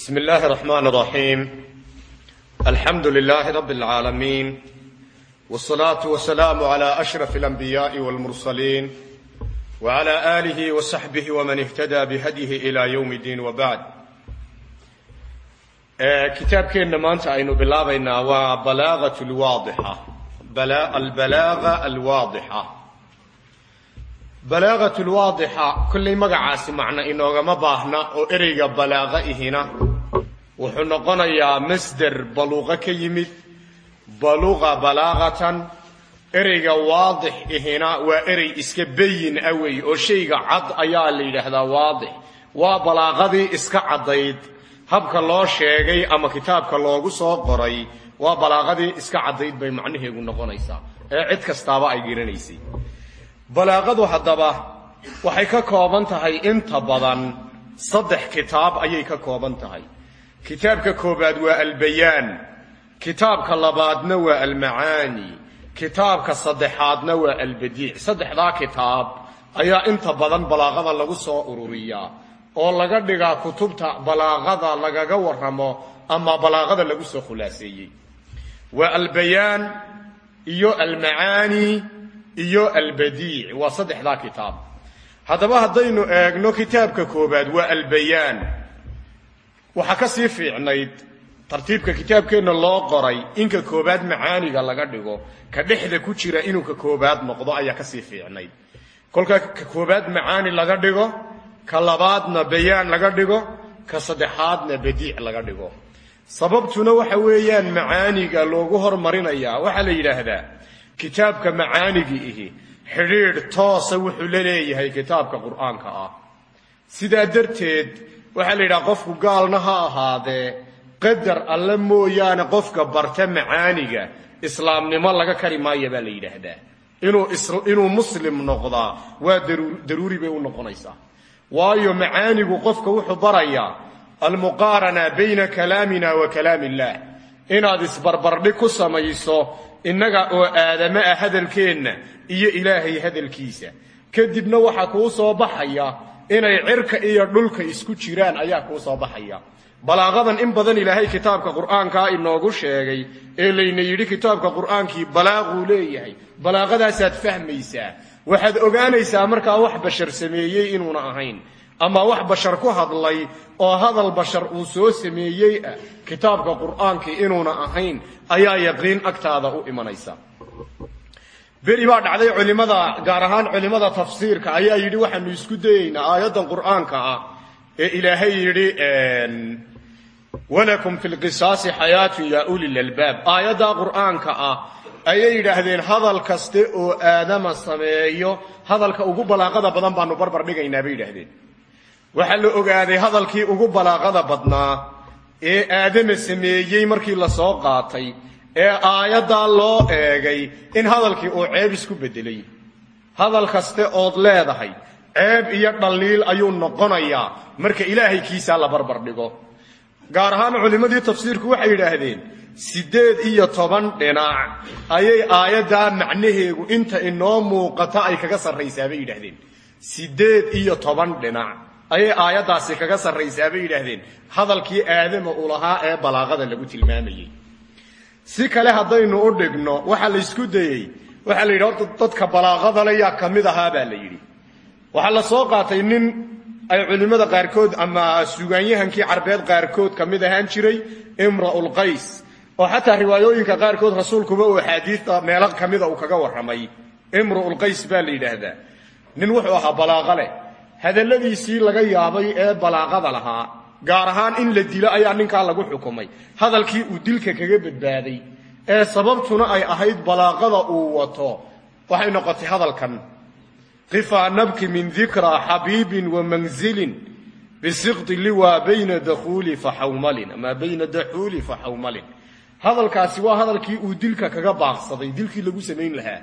بسم الله الرحمن الرحيم الحمد لله رب العالمين والصلاة والسلام على أشرف الأنبياء والمرسلين وعلى آله وصحبه ومن اهتدى بهديه إلى يوم الدين وبعد kitaabkeenna maanta aynu bilaabaynaa waa balaagat lwaadixa albalaagha alwaadixa balaagat lwaadixa kollay magacaasi macno inoogama baahna oo ereyga balaaqa ihina wuxuu noqonayaa masder baluuqa ka yimid baluqa balaaqatan ereyga waadix ihina waa erey iska bayin ah wey oo shayga cad ayaa la yidhaahdaa waadix. Waa balaaqadii iska caddayd habka loo sheegay ama kitaabka loogu soo qoray waa balaaqadii iska caddayd bay macnaheegu noqonaysaa. Ee cid kastaaba ay garanaysay balaaqadu haddaba waxay ka kooban tahay inta badan saddex kitaab ayay ka kooban tahay kitaabka koobaad waa albayaan. Kitaabka labaadna waa almacaani kitaabka saddexaadna waa albadiic. Saddexdaa kitaab ayaa inta badan balaaqada lagu soo ururiyaa oo laga dhigaa kutubta balaaqada lagaga waramo ama balaaqada lagu soo khulaaseeyey. Waa albayaan iyo almacaani iyo albadiic. Waa saddexdaa kitaab. Haddaba haddaynu eegno kitaabka koobaad waa albayaan waxaa ka sii fiicnayd tartiibka kitaabkeenna loo qoray inka koobaad macaaniga laga dhigo ka dhexda ku jira inuu ka koobaad noqdo ayaa ka sii fiicnayd. Kolka ka koobaad macaani laga dhigo ka labaadna bayaan laga dhigo ka saddexaadna badiic laga dhigo. Sababtuna waxa weeyaan macaaniga loogu hormarinayaa waxaa la yidhaahdaa kitaabka macaanigi ihi xidhiidh toosa wuxuu la leeyahay kitaabka qur'aanka ah. Sidaa darteed waxaa la yidhaha qofku gaalna ha ahaadee qadar alle mooyaane qofka barta macaaniga islaamnimo laga kari maaya baa la yidhaahdaa. Inuu muslim noqdaa waa daruuri bay u noqonaysaa. Waayo macaanigu qofka wuxuu barayaa almuqaarana bayna kalaamina wa kalaam illaah inaad isbarbardhig ku samayso innaga oo aadame ah hadalkeenna iyo ilaahay hadalkiisa. Kadibna waxaa kuu soo baxaya inay cirka iyo dhulka isku jiraan ayaa kuu soo baxaya. Balaaqadan in badan ilaahay kitaabka qur'aankaa inoogu sheegay ee layna yidhi kitaabka qur'aankii balaaquu leeyahay. Balaaqadaasaad fahmaysaa. Waxaad ogaanaysaa markaa wax bashar sameeyey inuuna ahayn. Ama wax bashar ku hadlay oo hadal bashar uu soo sameeyey ah kitaabka qur'aankii inuuna ahayn ayaa yaqiin agtaada u imanaysa beri baa dhacday culimada gaar ahaan culimada tafsiirka ayaa yidhi waxaanu isku dayeynaa aayaddan qur'aanka ah ee ilaahay yidhi walakum fi lqisaasi xayaatun yaa ulil albaab. Aayaddaa qur'aanka ah ayay yidhaahdeen hadal kaste oo aadama sameeyo hadalka ugu balaaqada badan baanu barbar dhigaynaa bay yidhaahdeen. Waxaa la ogaaday hadalkii ugu balaaqada badnaa ee aadama sameeyey markii la soo qaatay ee aayaddaa loo eegay in hadalkii uu ceeb isku beddelay. Hadal kaste ood leedahay ceeb iyo dhaliil ayuu noqonayaa. Marka ilaahay kiisaa la barbar dhigo. Gaar ahaan culimmadii tafsiirku waxay yidhaahdeen siddeed iyo toban dhinac. Ayay aayaddaa macnaheegu inta inoo muuqata ay kaga sarraysaa bay yidhaahdeen. Siddeed iyo toban dhinac. Ayay aayaddaasi kaga sarraysaa bay yidhaahdeen. Hadalkii aadama uu lahaa ee balaaqada lagu tilmaamayey si kale haddaynu u dhigno waxaa la ysku dayey waxaa la yidhi dadka balaaqadale yaa ka mid baa la yidhi. Waxaa la soo qaatay nin ay culimmada qaarkood ama sugaanyahankii carbeed qaarkood ka mid ahaan jiray imra'ulqays oo xataa riwaayooyinka qaarkood rasuulkuba uu axaadiista meelo ka mida uu kaga warramay. Imru'ulqays baa la yidhaahdaa. Nin wuxuu ahaa balaaqo leh. Laga yaabay ee balaaqada lahaa gaar ahaan in la dilo ayaa ninkaa lagu xukumay. Hadalkii uu dilka kaga badbaaday ee sababtuna ay ahayd balaaqada uu wato. Waxay noqotay hadalkan. Qifaa nabki min dikraa xabiibin wa manzilin bisiqdi liwaa bayna dakuuli faxawmalin ama bayna daxuuli faxawmalin hadalkaasi waa hadalkii uu dilka kaga baaqsaday dilkii lagu samayn lahaa.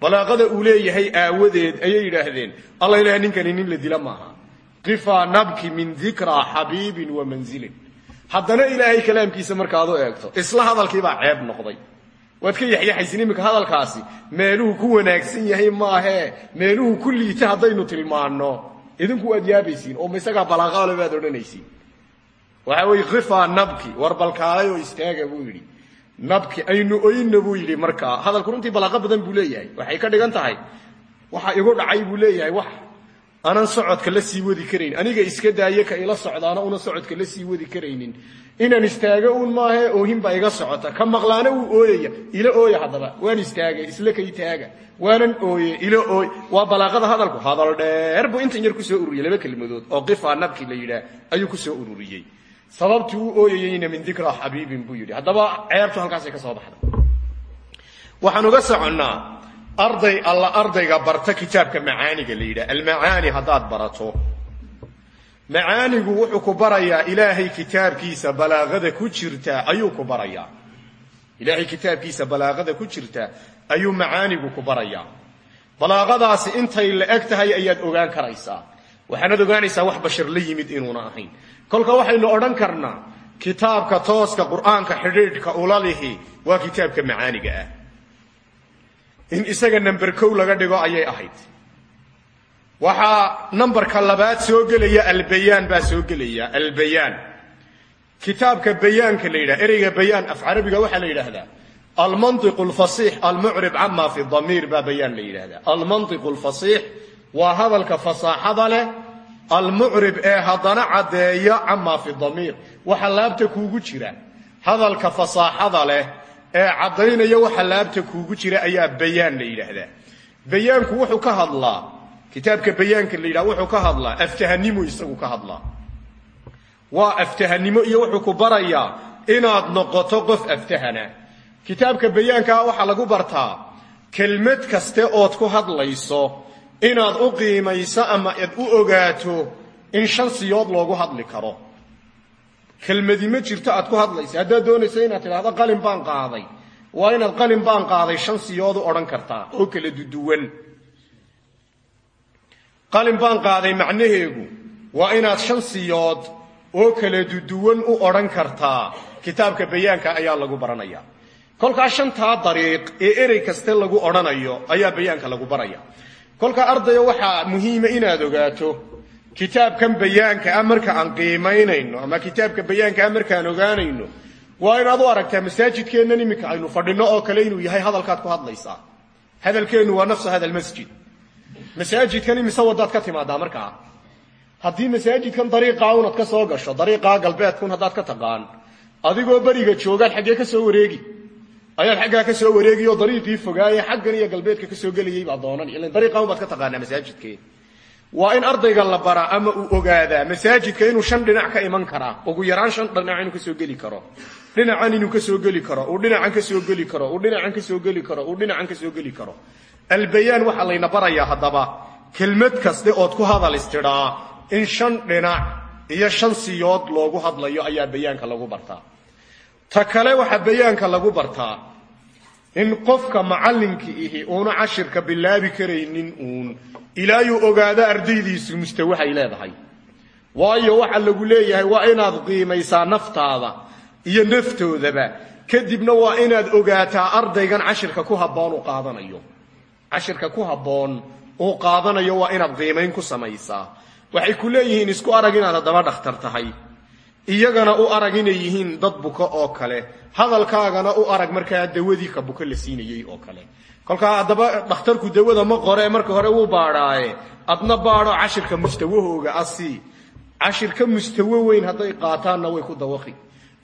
Balaaqada uu leeyahay aawadeed ayay yidhaahdeen. Alla ilaha ninkani nin la dila maaha qifaa nabki min dikraa xabiibin wa manzilin. Haddana ilaahay kalaamkiisa markaad u eegto isla hadalkiibaa ceeb noqday. Waad ka yaxyaxaysin iminka hadalkaasi. Meeluhu ku wanaagsan yahay maahee meeluhu ku liita haddaynu tilmaanno. Idinku waad yaabaysiin oo ma isagaa balaaqaale baad odhanaysiin. Waxa weye khifaa nabki war balkaalay oo istaaga nabki aynu oyna buu yidhi hadalku runtii balaaqo badan buu leeyahay. Waxay ka dhigan tahay. Waxa igu dhacay buu leeyahay. Wax aanan socodka la sii wadi karayn aniga iska daaye ka ila socdaana una socodka la sii wadi karaynin. Inaan istaago uun maahae oohin baa iga socota. Ka maqlaana wuu ooyaya ila ooya haddaba. Waan istaagay isla kay taaga waanan ooye ila ooy. Waa balaaqada hadalku. Hadal dheer buu intan yar ku soo ururiyey laba kelmadood. Oo qifaa nabki la yidhaah ayuu ku soo ururiyey sababtii uu ooyayeyna min dikra xabiibin buu yidhi. Haddaba ceebtu halkaasay ka soo baxday. Waxaan uga soconnaa arday alla ardayga barta kitaabka macaaniga la yidhaha. Almacaani haddaad barato. Macaanigu wuxuu ku barayaa ilaahay kitaabkiisa balaaqada ku jirta ayuu ku barayaa. Ilaahay kitaabkiisa balaaqada ku jirta ayuu macaanigu ku barayaa. Balaaqadaasi intay la eg tahay ayaad ogaan karaysaa. Waxaanaad ogaanaysaa wax bashar la yimid inuuna ahayn. Kolka waxaynu odhan karnaa kitaabka tooska qur'aanka xidhiidhka ula lihi waa kitaabka macaaniga ah in isaga number kow laga dhigo ayay ahayd. Waxaa numberka labaad soo gelaya albayaan baa soo gelaya albayaan. Kitaabka bayaanka la yidhaha ereyga bayaan af carabiga waxaa la yidhaahdaa almantiqu alfasiix almucrib cama fi damiir baa bayaan la yidhahdaa. Almantiqu alfasiix waa hadalka fasaaxada leh almucrib ee haddana caddeeya camaa fi damiir. Waxa laabta kuugu jira hadalka fasaaxada leh ee caddaynaya waxa laabta kuugu jira ayaa bayaan la yidhaahdaa. Bayaanku wuxuu ka hadlaa kitaabka bayaanka la yidhaha wuxuu ka hadlaa aftahanimo isagu ka hadlaa. Waa aftahanimo iyo wuxuu ku barayaa inaad noqoto qof aftahana. Kitaabka bayaankaa waxaa lagu bartaa kelmad kaste ood ku hadlayso inaad u qiimayso ama aad u ogaato in shan siyood loogu hadli karo kelmadi ma jirto aad ku hadlaysa. Haddaad doonayso inaad tidhahdo qalin baan qaaday. Waa inaad qalin baan qaaday shan siyood u odhan kartaa oo kala duduwan qalin baan qaaday macnaheegu waa inaad shan siyood oo kala duduwan u odhan kartaa kitaabka bayaanka ayaa lagu baranaya. Kolkaa shantaa dariiq ee erey kaste lagu odhanayo ayaa bayaanka lagu baraya. Kolkaa ardaya waxaa muhiima inaad ogaato kitaabkan bayaanka ah marka aan qiimaynayno ama kitaabka bayaanka ah markaan ogaanayno waa inaad u aragtaa masaajidkeennan iminka aynu fadhinno oo kale inuu yahay hadalkaad ku hadlaysaa. Hadalkeennu waa nafsa hada almasjid masaajidkan imise wadaad ka timaadaa markaa? Haddii masaajidkan dariiqaa unaad ka soo gasho dariiqaa galbeedkun haddaad ka taqaan adigoo beriga joogaan xaggee ka soo wareegi. Ayaad xaggaa ka soo wareegi oo dariiqii fogaaye xaggan iyo galbeedka ka soo gelayay baa doonan. Ilan dariiqaa unbaad ka taqaanaa masaajidkee waa in ardayga la baraa ama uu ogaadaa masaajidka inuu shan dhinac ka iman karaa ugu yaraan shan dhinac inuu ka soo geli karo. Dhinacan inuu ka soo geli karo uu dhinacan ka soo geli karo uu dhinacan ka soo geli karo uu dhinacan ka soo geli karo. Albayaan waxaa layna barayaa haddaba kelmad kaste ood ku hadal istidhaa in shan dhinac iyo shan siyood loogu hadlayo ayaa bayaanka lagu bartaa. Ta kale waxaa bayaanka lagu bartaa in qofka macallinka ihi uuna cashirka bilaabi karaynin uun ilaayuu ogaado ardaydiisu mustawahay leedahay. Waayo waxaa lagu leeyahay waa inaad qiimaysaa naftaada iyo naftoodaba. Kadibna waa inaad ogaataa ardaygan cashirka ku habboon uu qaadanayo. Cashirka ku habboon uu qaadanayo waa inaad qiimayn ku samaysaa. Waxay ku leeyihiin isku arag inaad haddaba dhakhtar tahay iyagana u arag inay yihiin dad buko oo kale. Hadalkaagana u arag markaa dawadii ka buko la siinayey oo kale. Kolkaa haddaba dhakhtarku dawada ma qore marka hore wuu baadhaaye. Adna baadho cashirka mustawahooga asi. Cashirka mustawo weyn hadday qaataanna way ku dawaqi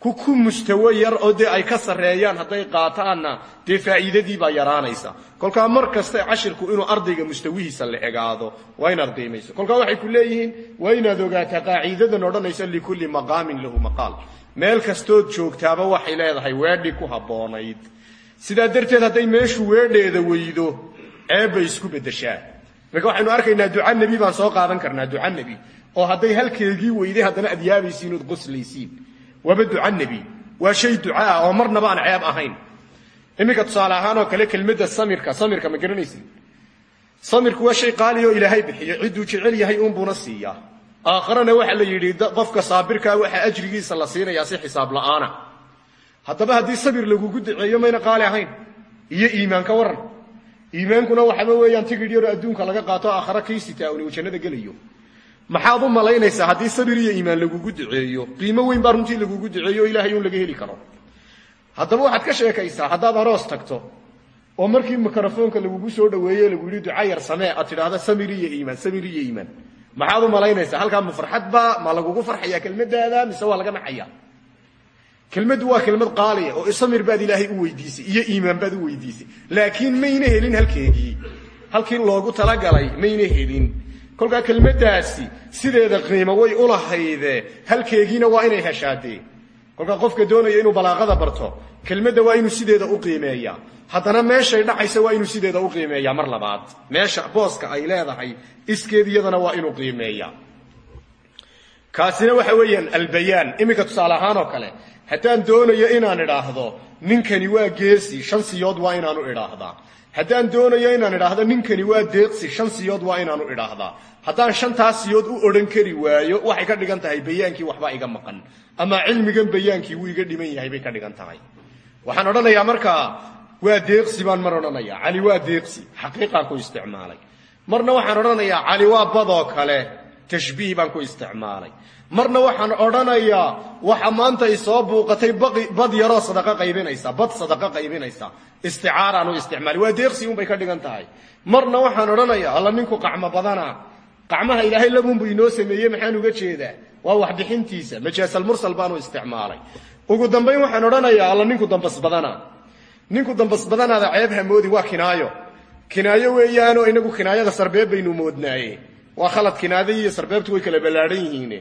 ku mustawo yar oo ay ka sarreeyaan hadday qaataanna dee faa'iidadii baa yaraanaysa. Kolkaa mar cashirku inuu ardayga mustawihiisa la egaado waa inaad qiimayso. Kolkaa waxay ku leeyihiin waa inaad ogaataa qaaciidadan odhanaysa likulli maqaamin lahu maqaal. Meel kastood joogtaaba waxay leedahay weedhi ku habboonayd. Sidaa darteed hadday meeshu weedheeda weydo ceeb bay isku beddeshaa. Marka waxaynu arkaynaa duca nebi baan soo qaadan karnaa duca nebi oo hadday halkeegii weyday haddana aad yaabaysiin ood waaba duca nebi. Waa shay ducaah oo marnaba aan ceeb ahayn. Iminka tusaale ahaan oo kale kelmadda samirka samirka ma garanaysid? Samirku waa shay qaali ilaahay bixiyo cidduu jecel yahay uunbuuna siiyaa aakharana waxaa la yidhi qofka saabirkaa waxaa ajrigiisa la siinayaa si xisaab la'aana. Haddaba haddii sabir lagugu duceeyo mayna qaali ahayn. Iyo iimaan ka waran. Iimaankuna waxaba weeyaan tigidh adduunka laga qaato aakhara uni uu jannada gelayo maxaad u malaynaysaa haddii sabir iyo iimaan lagugu duceeyo? Qiimo weyn baa runtii lagugu duceeyo o ilahay laga heli karo. Haddaba waxaad ka sheekaysaa haddaad aroos tagto oo markii mikrofoonka lagugu soo dhaweeye lagu yidhi duca yar samee aad tidhaahda samir iyo iimaan samir iyo iimaan. Maxaad u malaynaysaa halkaa ma farxad baa ma lagugu farxayaa kelmadaada mise waa laga naxaya kelmaddu waa kelmad qaaliya oo samir baad ilaahay u weydiisay iyo iimaan baad u weydiisay. Laakiin mayna helin halkeedii halkii loogu talagalay mayna helin kolkaa kelmaddaasi sideeda qiimo way ulahayde halkeegiina waa inay heshaadee kolkaa qofka doonaya inuu balaaqada barto kelmadda waa inuu sideeda u qiimeeyaa. Haddana meeshay dhacaysa waa inuu sideeda u qiimeeyaa. Mar labaad meesha booska ay leedahay iskeed iyadana waa inuu qiimeeyaa. Kaasina waxa weeyaan albayaan. Iminka tusaale ahaan oo kale haddaan doonayo inaan idhaahdo ninkani waa geesi shan siyood waa inaanu idhaahdaa. Haddaan doonayo inaan idhaahdo ninkani waa deeqsi shan siyood waa inaanu idhaahdaa. Haddaan shantaas siyood u odhan kari waayo waxay ka dhigan tahay bayaankii waxba iga maqan. Ama cilmigan bayaankii wuu iga dhiman yahay bay ka dhigan tahay. Waxaan odhanayaa markaa waa deeqsi baan mar odhanayaa. Cali waa deeqsi xaqiiqaan ku isticmaalay. Marna waxaan odhanayaa cali waa badoo kale tashbiih baan ku isticmaalay marna waxaan odhanayaa waxa maanta i soo buuqatay bad yaroo sadaqa qaybinaysa bad sadaqa qaybinaysa. Isticaaraan u isticmaalay waa deeqsi unbay ka dhigan tahay. Marna waxaan odhanayaa alla ninku qacmo badana qacmaha ilaahay labunbuu inoo sameeyey maxaan uga jeedaa? Waa waxbixintiisa majaasalmursal baanu isticmaalay. Ugu dambayn waxaan odhanayaa alla ninku dambas badana. Ninku dambas badanaada ceeb hamoodin waa kinaayo. Kinaayo weeyaanoo inagu kinaayada sarbeeb baynu moodnaaye waa khalad kinaadai iyo sarbeebtu way kala ballaadhan yihiin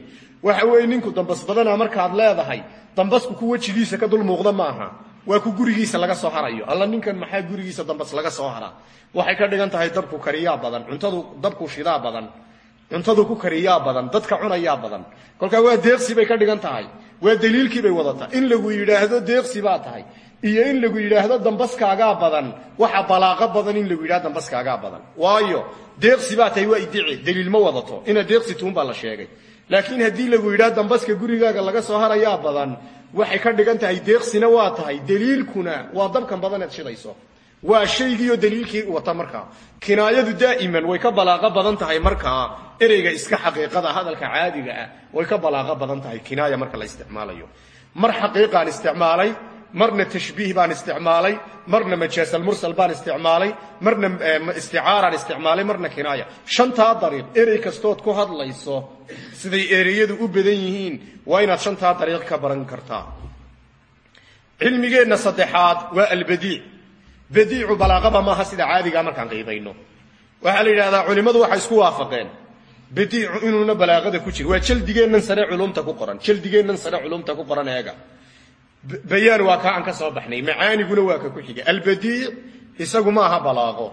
waxa weeye ninku dambas badanaa markaad leedahay dambasku ku wejigiisa ka dul muuqda maaha. Waa ku gurigiisa laga soo harayo. Alla ninkan maxaa gurigiisa dambas laga soo haraa waxay ka dhigan tahay dabku kariyaa badan cuntadu dabku shidaa badan. Cuntadu ku kariyaa badan dadka cunayaa badan. Kolkaa waa deeqsi bay ka dhigan tahay waa daliilkii bay wadataa. In lagu yidhaahdo deeqsi baa tahay. Iyo in lagu yidhaahdo dambaskaagaa badan. Waxa balaaqo badan in lagu yidhahdo dambaskaagaa badan. Waayo deeqsi baa tahay waa idici daliil ma wadato. Inaad deeqsi tuun baa la sheegay. Laakiin haddii lagu yidhahdo dambaska gurigaaga laga soo harayaa badan waxay ka dhigan tahay deeqsina waa tahay. Daliilkuna waa dabkan badaneed shidayso waa shaygiioo daliilkii wata markaa. Kinaayadu daa'iman way ka balaaqo badan tahay markaa. Ereyga iska xaqiiqada hadalka caadiga ah way ka balaaqo badan tahay. Kinaaya marka la isticmaalayo. Mar xaqiiqaan isticmaalay marna tashbiih baan isticmaalay marna majaasalmursal baan isticmaalay marna isticaaraan isticmaalay marna kinaaya. Shantaa dariiq erey kastood ku hadlayso siday ereyadu u badan yihiin waa inaad shantaa dariiq ka baran kartaa. Cilmigeenna saddexaad waa albadiic badiicu balaaqaba maaha sida caadigaa markaan qaybayno waxaa la yidhahdaa culimmadu waxay isku waafaqeen. Badiicu inuuna balaaqada ku jiro waa jaldigeennan sare culumta ku qoran. Jaldigeennan sare culumta ku qoran eega bayaan waa kaa aan ka soo baxnay. Macaaniguna waa ka ku xiga. Albadiic isagu ma aha balaaqo.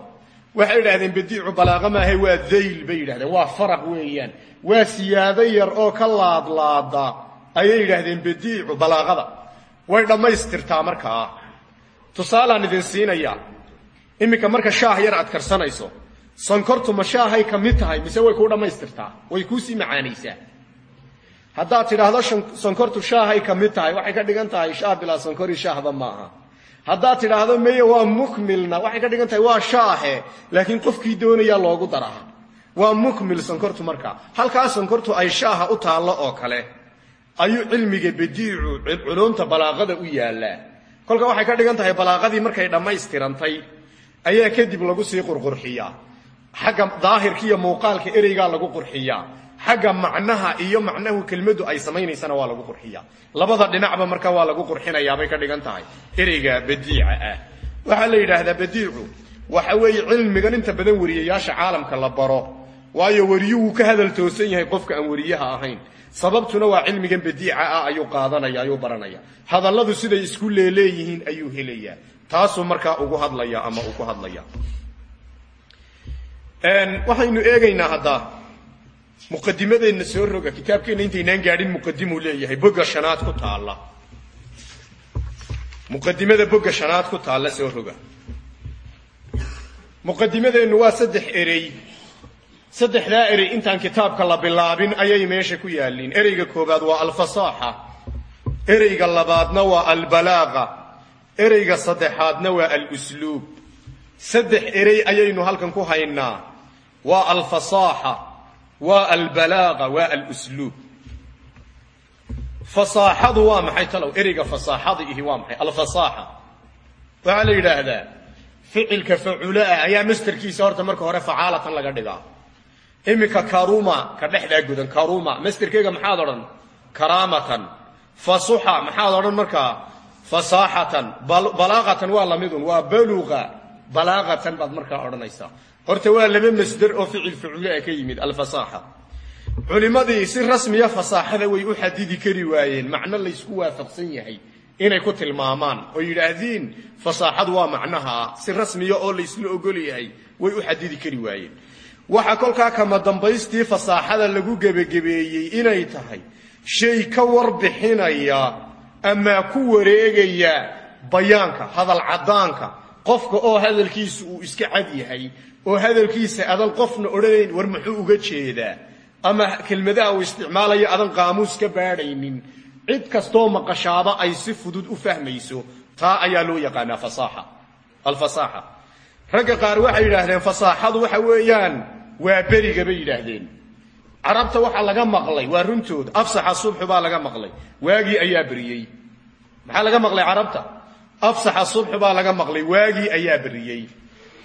Waxay yidhahdeen badiicu balaaqo maaha waa dayl bay yidhahdeen waa faraq weeyaan. Waa siyaado yar oo ka laadlaada. Ayay yidhaahdeen badiicu balaaqada. Way dhammaystirtaa markaa tusaalaan idin siinayaa iminka marka shaah yar aad karsanayso sankortu ma shaahay ka mid tahay mise way kuu dhammaystirtaa? Way kuusii macaanaysaa? Haddaad tidhaahdo sankortu shaahay ka mid tahay waxay ka dhigan tahay shaah bilaa sankori shaahba maaha. Haddaad tidhaahdo meye waa mukmilna waxay ka dhigan tahay waa shaahe laakiin qofkii doonayaa loogu daraa waa mukmil sankortu markaa halkaa sankortu ay shaaha u taallo oo kale ayuu cilmiga badiicu culumta balaaqada u yaallaa kolka waxay ka dhigan tahay balaaqadii markay dhammaystirantay ayaa kadib lagu sii qurqurxiyaa. Xagga daahirka iyo muuqaalka ereygaa lagu qurxiyaa. Xagga macnaha iyo macnahu kelmaddu ay samaynaysana waa lagu qurxiyaa. Labada dhinacba marka waa lagu qurxinayaabay ka dhigan tahay. Ereyga badiica ah. Waxaa la yidhaahdaa badiicu waxa weeye cilmigan inta badan wariyayaasha caalamka la baro waayo weriyuhu ka hadal toosan yahay qofka aan weriyaha ahayn. Sababtuna waa cilmigan badiica ah ayuu qaadanaya ayuu baranaya. Hadalladu siday isku leeleeyihiin ayuu helayaa. Taasuu markaa ugu hadlaya ama ku hadlaya. Waxaynu eegaynaa hadda muqadimadeenna soo roga kitaabkeenna intaynaan gaadhin muqadimuu leeyahay bogga shanaad ku taalla. Muqadimada bogga shanaad ku taalla soo roga. Muqadimadeennu waa saddex erey saddexdaa erey intaan kitaabka la bilaabin ayay meesha ku yaalliin ereyga koowaad waa alfasaaxa. Ereyga labaadna waa albalaaqa ereyga saddexaadna waa alusluub. Saddex erey ayaynu halkan ku haynaa. Waa alfasaaxa waa albalaaqa waa alusluub. Fasaaxadu waa maxay talow? Ereyga fasaaxada ihi waa maxay? Alfasaaxa. Waxaa la yidhaahdaa ficilka faculaah ayaa masterkiisa horta marka hore facaalatan laga dhigaa iminka karuma ka dhexdaa gudan karuma. Masterkeyga maxaad odhan? Karaamatan fasuxa maxaad odhan markaa fasaaxatan balaaqatan waa lamidun waa baluqa balaaqatan baad markaa odhanaysaa. Horta waa laba masder oo ficil faculaah ka yimid alfasaaxa culimmadii si rasmiya fasaaxada way u xadidi kari waayeen. Macno laysku waafaqsan yahay inay ku tilmaamaan. Oo yidhaahdiin fasaaxadu waa macnaha si rasmiya oo laysla ogol yahay way u xadidi kari waayeen waxa kolkaa kama dambaystii fasaaxada lagu gebagebeeyey inay tahay. Shay ka warbixinaya ama ku wareegaya bayaanka hadal caddaanka. Qofka oo hadalkiisa uu iska cad yahay oo hadalkiisa adan qofna odhanayn war muxuu uga jeedaa? Ama kelmadaha uu isticmaalayo adan qaamuus ka baadhaynin. Cid kastoo maqashaaba ay si fudud u fahmayso taa ayaa loo yaqaanaa fasaaxa. Alfasaaxa ragga qaar waxay yidhaahdeen fasaaxadu waxa weeyaan waa beriga bay yidhaahdeen. Carabta waxaa laga maqlay waa runtooda. Afsaxa subxu baa laga maqlay. Waagii ayaa beriyey. Maxaa laga maqlay carabta? Afsaxa subxu baa laga maqlay. Waagii ayaa beriyey.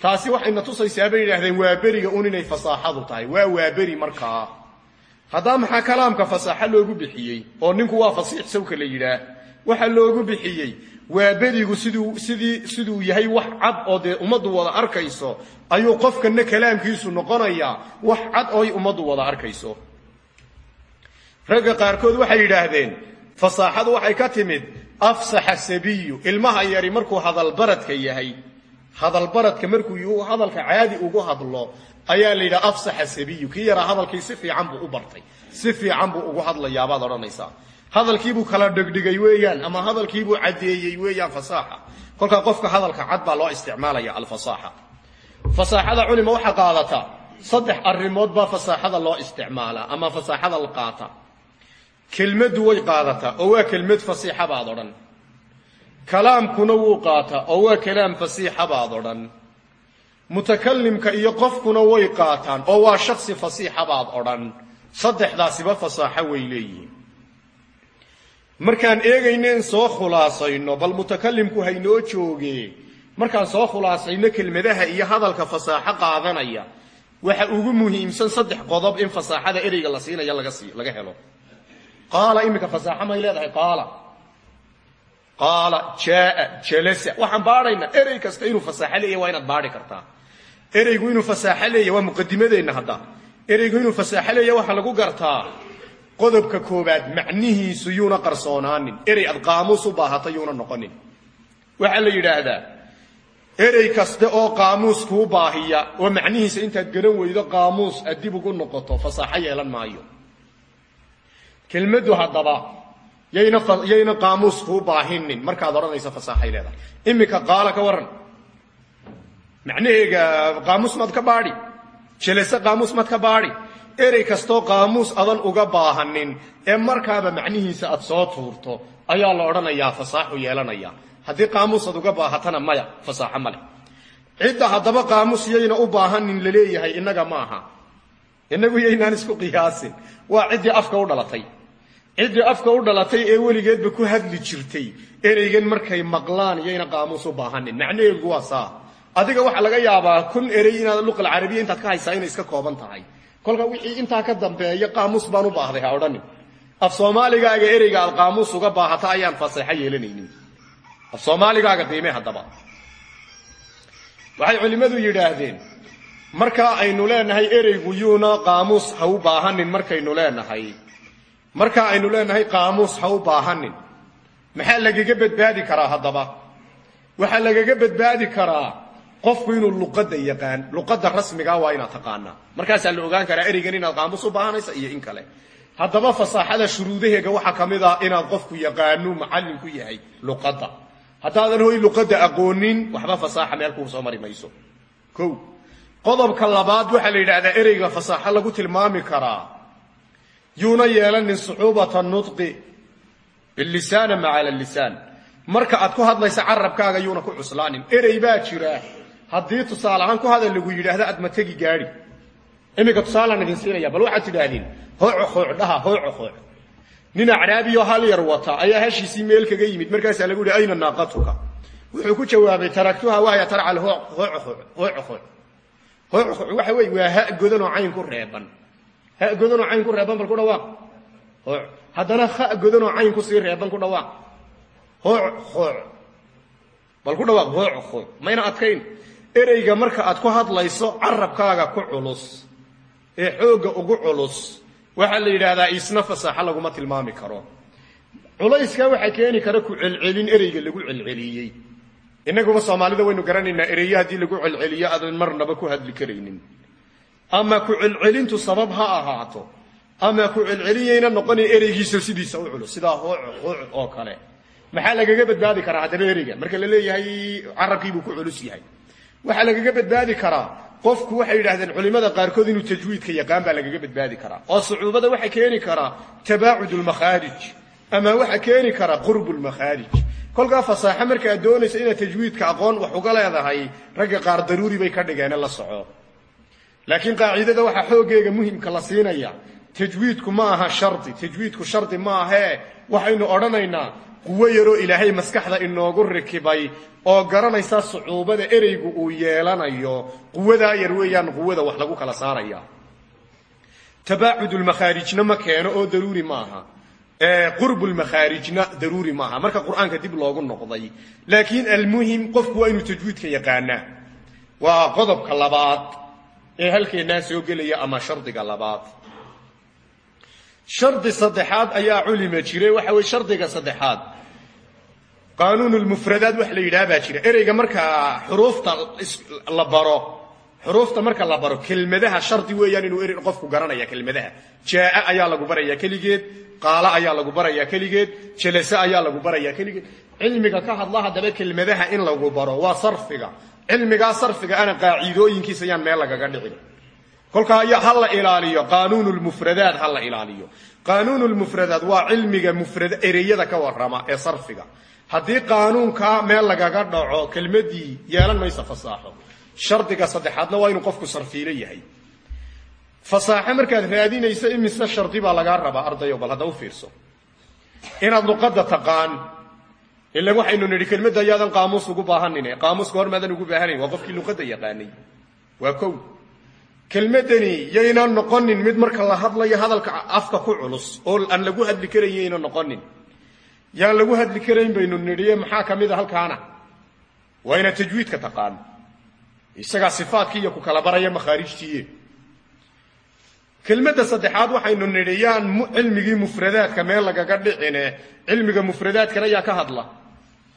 Taasi waxayna tusaysaa bay yidhahdeen waa beriga un inay fasaaxadu tahay. Waa waa beri markaa. Haddaa maxaa kalaamka fasaaxo loogu bixiyey oo ninku waa fasiix sawka la yidhaah waxaa loogu bixiyey waa berigu siduu sidii siduu yahay wax cad oo dee ummaddu wada arkayso ayuu qofkana kalaamkiisu noqonayaa wax cad ooy ummaddu wada arkayso. Ragga qaarkood waxay yidhaahdeen fasaaxadu waxay ka timid afsaxa sabiyu ilmaha yari markuu hadalbaradka yahay. Hadalbaradka markuu hadalka caadi ugu hadlo ayaa la yidhaha afsaxa sabiyu kii yaraa hadalkii si fiican buu u bartay si fiican buu ugu hadlayaabaad odhanaysaa hadalkiibuu kala dhegdhigay weeyaan ama hadalkiibuu caddeeyey weeyaan fasaaxa. Kolkaa qofka hadalka cad baa loo isticmaalaya alfasaaxa. Fasaaxada culima waxaa qaadata saddex arrimood baa fasaaxada loo isticmaalaa ama fasaaxada qaata. Kelmaddu way qaadataa oo waa kelmad fasiixa baad odhan. Kalaamkuna wuu qaataa oo waa kalaam fasiixa baad odhan. Mutakalimka iyo qofkuna way qaataan oo waa shaksi fasiixa baad odhan. Saddexdaasiba fasaaxo way leeyihiin markaan eegayneen soo khulaasayno. Bal mutakalimku haynoo jooge markaan soo khulaasayno kelmadaha iyo hadalka fasaaxo qaadanaya. Waxa ugu muhiimsan saddex qodob in fasaaxada ereyga la siinaya laga helo. Qaala iminka fasaaxo may leedahay? Qaala. Qaala jaaa jalasa. Waxaan baadhaynaa erey kasta inuu fasaaxo leeyahy waa inaad baadhi kartaa. Ereygu inuu fasaaxo leeyahy waa muqadimadeenna hadda. Ereygu inuu fasaaxo leeyahy waxaa lagu gartaa qodobka koobaad macnihiisu yuuna qarsoonaanin. Erey aad qaamuus u baahata yuuna noqonin. Waxaa la yidhaahdaa erey kaste oo qaamuus kuu baahiya oo macnihiisa intaad garan weydo qaamuus aad dib ugu noqoto fasaaxo yeelan maayo. Kelmaddu haddaba yayna yayna qaamuus kuu baahinin markaad odhanayso fasaaxay leedahay. Iminka qaala ka warran macnaheega qaamuus maad ka baadhi. Jelase qaamuus maad ka baadhi erey kastoo qaamuus adan uga baahanin ee markaaba macnihiisa aad soo tuurto ayaa la odhanayaa fasaaxu yeelanaya. Haddii qaamuus aad uga baahatana maya fasaaxo ma leh. Cidda haddaba qaamuus yayna u baahanin la leeyahay innaga ma aha. Innagu yaynaan isku qiyaasin. Waa ciddii afka u dhalatay. Ciddii afka u dhalatay ee weligeedba ku hadli jirtay ereygan markay maqlaan yayna qaamuus u baahanin macnaheegu waa saa. Adiga waxaa laga yaabaa kun erey inaad luqa alcarabiya intaad ka haysaa inay iska kooban tahay kolka wixii intaa ka dambeeya qaamuus baan u baahday ha odhanin af soomaaligaaga ereyga aad qaamuus uga baahata ayaan faseexo yeelanaynin. Af soomaaligaaga qiime haddaba. Waxay culimmadu yidhaahdeen markaa aynu leenahay ereygu yuuna qaamuus ha u baahanin markaynu leenahay. Markaa aynu leenahay qaamuus ha u baahanin. Maxaa lagaga badbaadi karaa haddaba? Waxaa lagaga badbaadi karaa qofku inuu luqadda yaqaan luqadda rasmigaa waa inaad taqaanaa. Markaasaa la ogaan karaa ereygan inaad qaamuus u baahanaysa iyo in kale. Haddaba fasaaxada shuruudaheega waxaa ka mid ah inaad qofku yaqaano macallin yahay luqadda. Haddaadan hoy luqadda aqoonin waxba fasaaxa meel kuu soo mari mayso. Ko qodobka labaad waxaa la yidhahdaa ereyga fasaaxo lagu tilmaami karaa. Yuuna yeelanin sucuubata nutqi bilisaana maca lisaan. Marka aad ku hadlaysa carabkaaga yuuna ku cuslaanin. Erey baa jira haddii tusaale ahaan ku hadal lagu yidhaahdo aad ma tegi gaadhi. Iminka tusaalaan idin siinaya bal waxaad tidhaahdeen hooco khooc dhaha hooco khooc nin acraabiyo hal yar wata ayaa hashiisii meel kaga yimid markaasaa lagu yihi ayna naaqatuka? Wuxuu ku jawaabay taraktuha wahya tarcal hooco khooc hooco khooc hooco khooc waxa weeye waa ha godanoo cayn ku reeban. Ha godanoo cayn ku reeban bal ku dhawaaq. Hooc haddana ha godanoo cayn ku sii reeban ku dhawaaq. Hooc khooc bal ku dhawaaq hooc khooc mayna adkayn ereyga marka aad ku hadlayso carabkaaga ku culus ee xoogga ugu culus waxaa la yidhaahdaa isna fasaaxo laguma tilmaami karo. Culayskaa waxaa keeni kara ku celcelin ereyga lagu celceliyey. Innaguba soomaalida waynu garanaynaa ereyo haddii lagu celceliyo aadan marnaba ku hadli karaynin. Ama ku celcelintu sabab ha ahaato ama ku celceliyayna noqonay ereygiisa sidiisa u culus sidaa hooc oo kale. Maxaa lagaga badbaadi karaa haddaba ereyga? Marka la leeyahay carabkiibuu ku culus yahay waxaa lagaga badbaadi karaa. Qofku waxay yidhahdeen culimada qaarkood inuu tajwiidka yaqaan baa lagaga badbaadi karaa. Oo sucuubada waxaa keeni karaa tabaacud lmakhaarij ama waxaa keeni karaa qurb lmakhaarij kolkaa fasaaxo markaad doonaysa inaad tajwiidka aqoon wax uga leedahay ragga qaar daruuri bay ka dhigeene la soco. Laakiin qaacidada waxaa xooggeega muhimka la siinaya tajwiidku ma aha shardi tajwiidku shardi ma ahee waxaynu odhanaynaa quwo yaroo ilaahay maskaxda inoogu rikibay oo garanaysa sucuubada ereygu uu yeelanayo quwadaa yar weeyaan quwada wax lagu kala saaraya. Tabaacudulmakhaarijna ma keeno oo daruuri maaha qurbulmakhaarijna daruuri maaha marka qur'aanka dib loogu noqday. Laakiin almuhim qofku waa inuu tajwiidka yaqaanaa waa qodobka labaad ee halkeennaa soo gelaya ama shardiga labaad shardi saddexaad ayaa culima jiray waxa weye shardiga saddexaad. Qaanuun lmufradaat wax la yidhaha baa jira. Ereyga markaa xuruufta la baro xuruufta marka la baro kelmadaha shardi weeyaan inuu ere qofku garanaya kelmadaha. Jaaa ayaa lagu barayaa keligeed qaala ayaa lagu barayaa keligeed jalase ayaa lagu barayaa keligeed. Cilmiga ka hadla haddaba kelmadaha in lagu baro waa sarfiga. Cilmigaa sarfiga ana qaacidooyinkiisa ayaan meel lagaga dhicin kolkaa ha la ilaaliyo qaanuun lmufradaat ha la ilaaliyo. Qaanuun lmufradaat waa cilmiga ereyada ka warrama ee sarfiga. Haddii qaanuunkaa meel lagaga dhaco kelmadii yeelan maysa fasaaxo. Shardiga saddexaadna waa inuu qofku sarfiilo yahay. Fasaaxo markaad raadinayso imise shardi baa lagaa rabaa ardayo bal hadda fiirso. Inaad luqadda taqaan ila waxaynu nidhi kelmadda ayaadan qaamuus ugu baahanine. Qaamuuska hor maadan ugu baahanayn waa luqadda yaqaanay. Waa kow kelmadani yaynan noqonin mid marka la hadlayo hadalka afka ku culus oo aan lagu hadli karayn yaynan noqonin. Yaan lagu hadli karayn baynu nidhiye maxaa ka mid a halkaana? Waa inaad tajwiidka taqaan. Isagaa sifaadkii iyo ku kala baraya makhaarijtiiye kelmadda saddexaad waxaynu nidhi cilmigii mufradaadka meel lagaga dhicine cilmiga mufradaadkana yaa ka hadla.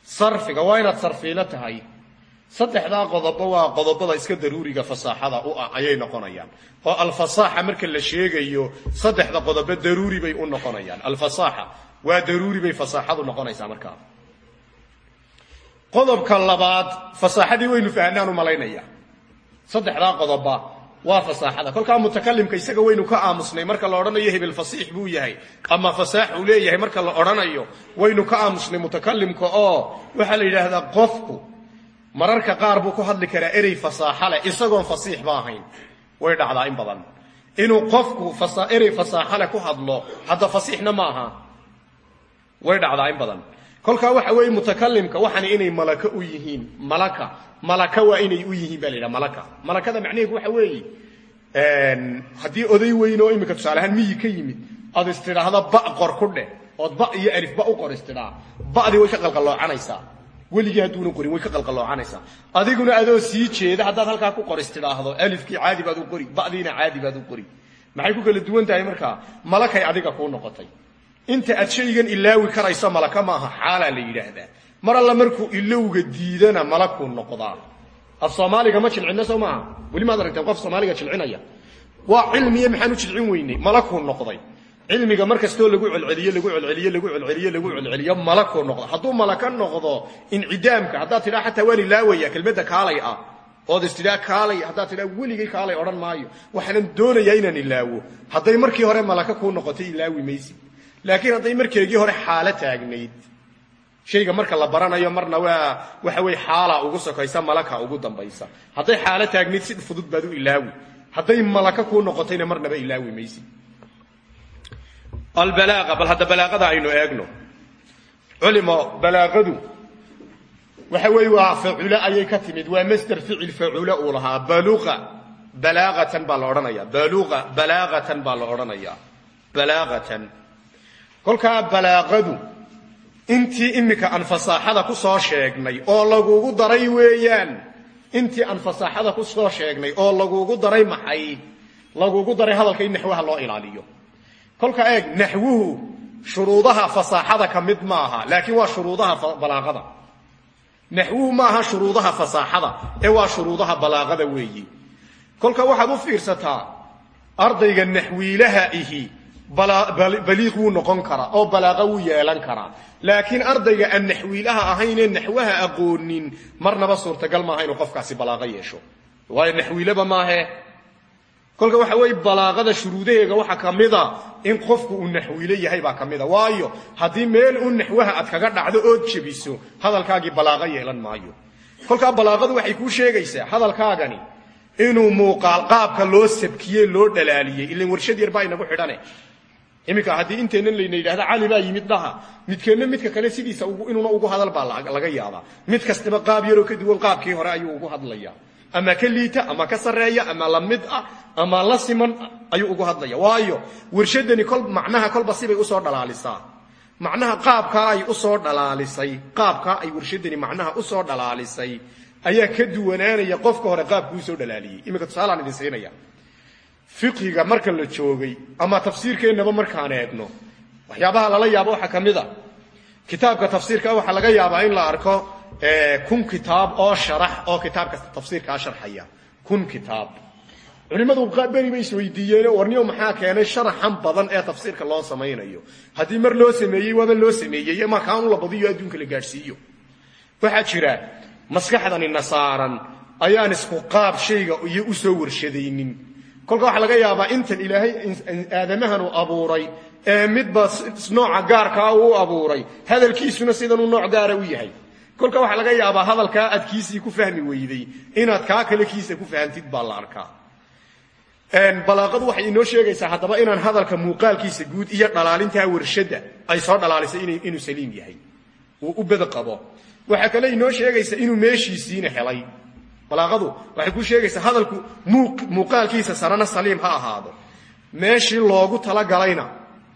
Sarfiga waa inaad sarfiilo tahay saddexdaa qodobo waa qodobada iska daruuriga fasaaxada u ah ayay noqonayaan. Oo alfasaaxa marka la sheegayo saddexda qodobo daruuri bay u noqonayaan. Alfasaaxa waa daruuri bay fasaaxadu noqonaysaa markaa qodobka labaad fasaaxadii waynu fahnaan u malaynaya saddexdaa qodoba waa fasaaxada kolkaa mutakalimka isaga waynu ka aamusnay marka la odhanayo hebel fasiix buu yahay ama fasaax uu leeyahay marka la odhanayo waynu ka aamusnay mutakalimka oo waxaa la yidhaahdaa qofku mararka qaar buu ku hadli karaa erey fasaaxa leh isagoon fasiix ba way dhacdaa in badan. Inuu qofku erey fasaaxa leh ku hadlo hadda fasiixna ma aha. Way dhacdaa in badan. Kolkaa waxa weeye mutakalimka waxaana inay malaka u yihiin. Malaka malaka waa inay u yihiin ba la yidhaha malaka. Malakada macnaheedu waxa weeye haddii oday weyn oo iminka tusaale ahaan miyi ka yimid aad istidhaahda ba qor ku dheh ood ba iyo alif ba u qor istidhaa ba'dii way ka qalqalloocanaysaa weligii hadduuna qorin way ka qalqalloocanaysaa. Adiguna adoo sii jeeda haddaad halkaa ku qor istidhaahdo alifkii caadi baad u qori ba'diina caadi baad u qori. Maxay ku kala duwan tahay markaa malakay adiga kuu noqotay. Inta aad shaygan ilaawi karayso malaka maaha xaalaa la yidhaahdaa. Mar alla markuu ilowga diidana malakuu noqdaa. Af soomaaliga ma jilcinno soo maaha? Weli maad aragteen qof soomaaliga jilcinaya. Waa cilmiye maxaan u jilcin weynay malakuu noqday cilmiga mar kastoo lagu celceliyo lagu celceliyo lagu celceliyo lagu celceliyo malakuu noqdo. Hadduu malaka noqdo incidaamka haddaad tidhaa xataa waan ilaawaya kelmadda kaalay ah. Ood istidhaa kaalay haddaad tidhaa weligay kaalay odhan maayo. Waxaanan doonayaa inaan ilaawo hadday markii hore malaka kuu noqotay ilaawi maysid. Laakiin hadday markeegii hore xaalo taagnayd. Shayga marka la baranayo marna waa waxa weye xaala ugu sokaysa malaka ugu dambaysa. Hadday xaalo taagnayd si fudud baad u ilaawi hadday malaka kuu noqotayna marnaba ilaawi maysid albalaaqa bal hadda balaaqada aynu eegno. Culimo balaaqadu waxa weeye waa faculo ayay ka timid. Waa masder ficil faculo uu lahaa. Baluqa balaaqatan baa la odhanaya baluqa balaaqatan baa la odhanaya balaaqatan kolkaa balaaqadu intii imika aan fasaaxada ku soo sheegnay oo lagugu daray weeyaan intii aan fasaaxada ku soo sheegnay oo kolka eeg naxwuhu shuruudaha fasaaxada ka mid laakiin waa shuruudaha balaaqada. Naxwuhu maaha shuruudaha fasaaxada ee waa shuruudaha balaaqada weeyi. Kolka waxaad u fiirsataa ardayga naxwiilaha ihi baliiq wuu noqon karaa oo balaaqa wuu yeelan karaa. Laakiin ardayga aan naxwiilaha ahaynee naxwaha aqoonin marnaba suurtagal maaha inuu qofkaasi balaaqo yeesho. Waayo naxwiilaba maahe kolka waxa weeye balaaqada shuruudaheega waxaa ka in qofku uu naxwiilo yahay baa ka waayo haddii meel u naxwaha aad kaga dhacdo ood jebiso hadalkaagii balaaqo yeelan maayo. Kolkaa balaaqadu waxay kuu sheegaysaa hadalkaagani inuu muuqaal qaabka loo sabkiyey loo dhalaaliyey ilan warshad yar baa inagu xidhane. Iminka haddii inteennan layna yidhahda cali baa yimid dhaha. Midkeenna midka kale sidiisa inuuna ugu hadal baa laga yaabaa. Mid kastaba qaab yaroo ka duwan qaabkii hore ayuu ugu hadlaya ama ka liita ama ka sarreeya ama la mid ah ama la siman ayuu ugu hadlaya. Waayo warshadani macnaha kolba sibay u soo dhalaalisaa macnaha qaabkaa ay u soo dhalaalisay qaabkaa ay warshadani macnaha u soo dhalaalisay ayaa ka duwanaanaya qofka hore qaabkuu u soo dhalaaliyey. Iminka tusaalaan idin siinaya. Fiqiga marka la joogay ama tafsiirkeennaba markaan eegno waxyaabaha lala yaabo waxaa ka mid a. Kitaabka tafsiirka waxaa laga yaabaa in la arko kun kitaab oo sharax oo kitaabka tafsiirkaa sharxaya. Kun kitaab. Culimmadu beri bay isweydiiyeen warniyo maxaa keenay sharaxan badan ee tafsiirka loo samaynayo. Haddii mar loo sameeyey waaba loo sameeyey markaanu la badiyo adduunka la gaadhsiiyo. Waxaa jira maskaxdani nasaaran ayaan isku qaab shayga iyo u soo warshadaynin. Kolka waxaa laga yaabaa intan ilaahay aadamahan uu abuuray ee midba nooca gaarkaa uu abuuray hadalkiisuna sidanuu nooc gaara u yahay kolka waxaa laga yaabaa hadalkaa aad kiisii ku fahmi weyday inaad kaa kale kiisa ku fahamtid baa la arkaa. Balaaqadu waxay inoo sheegaysaa haddaba inaan hadalka muuqaalkiisa guud iyo dhalaalintaa warshadda ay soo dhalaalisay inuu saliim yahay. Uu u bada qabo. Waxaa kale inoo sheegaysaa inuu meeshiisiina helay. Balaaqadu waxay ku sheegaysaa hadalku muuqaalkiisa sarena saliim ha ahaado. Meeshii loogu talagalayna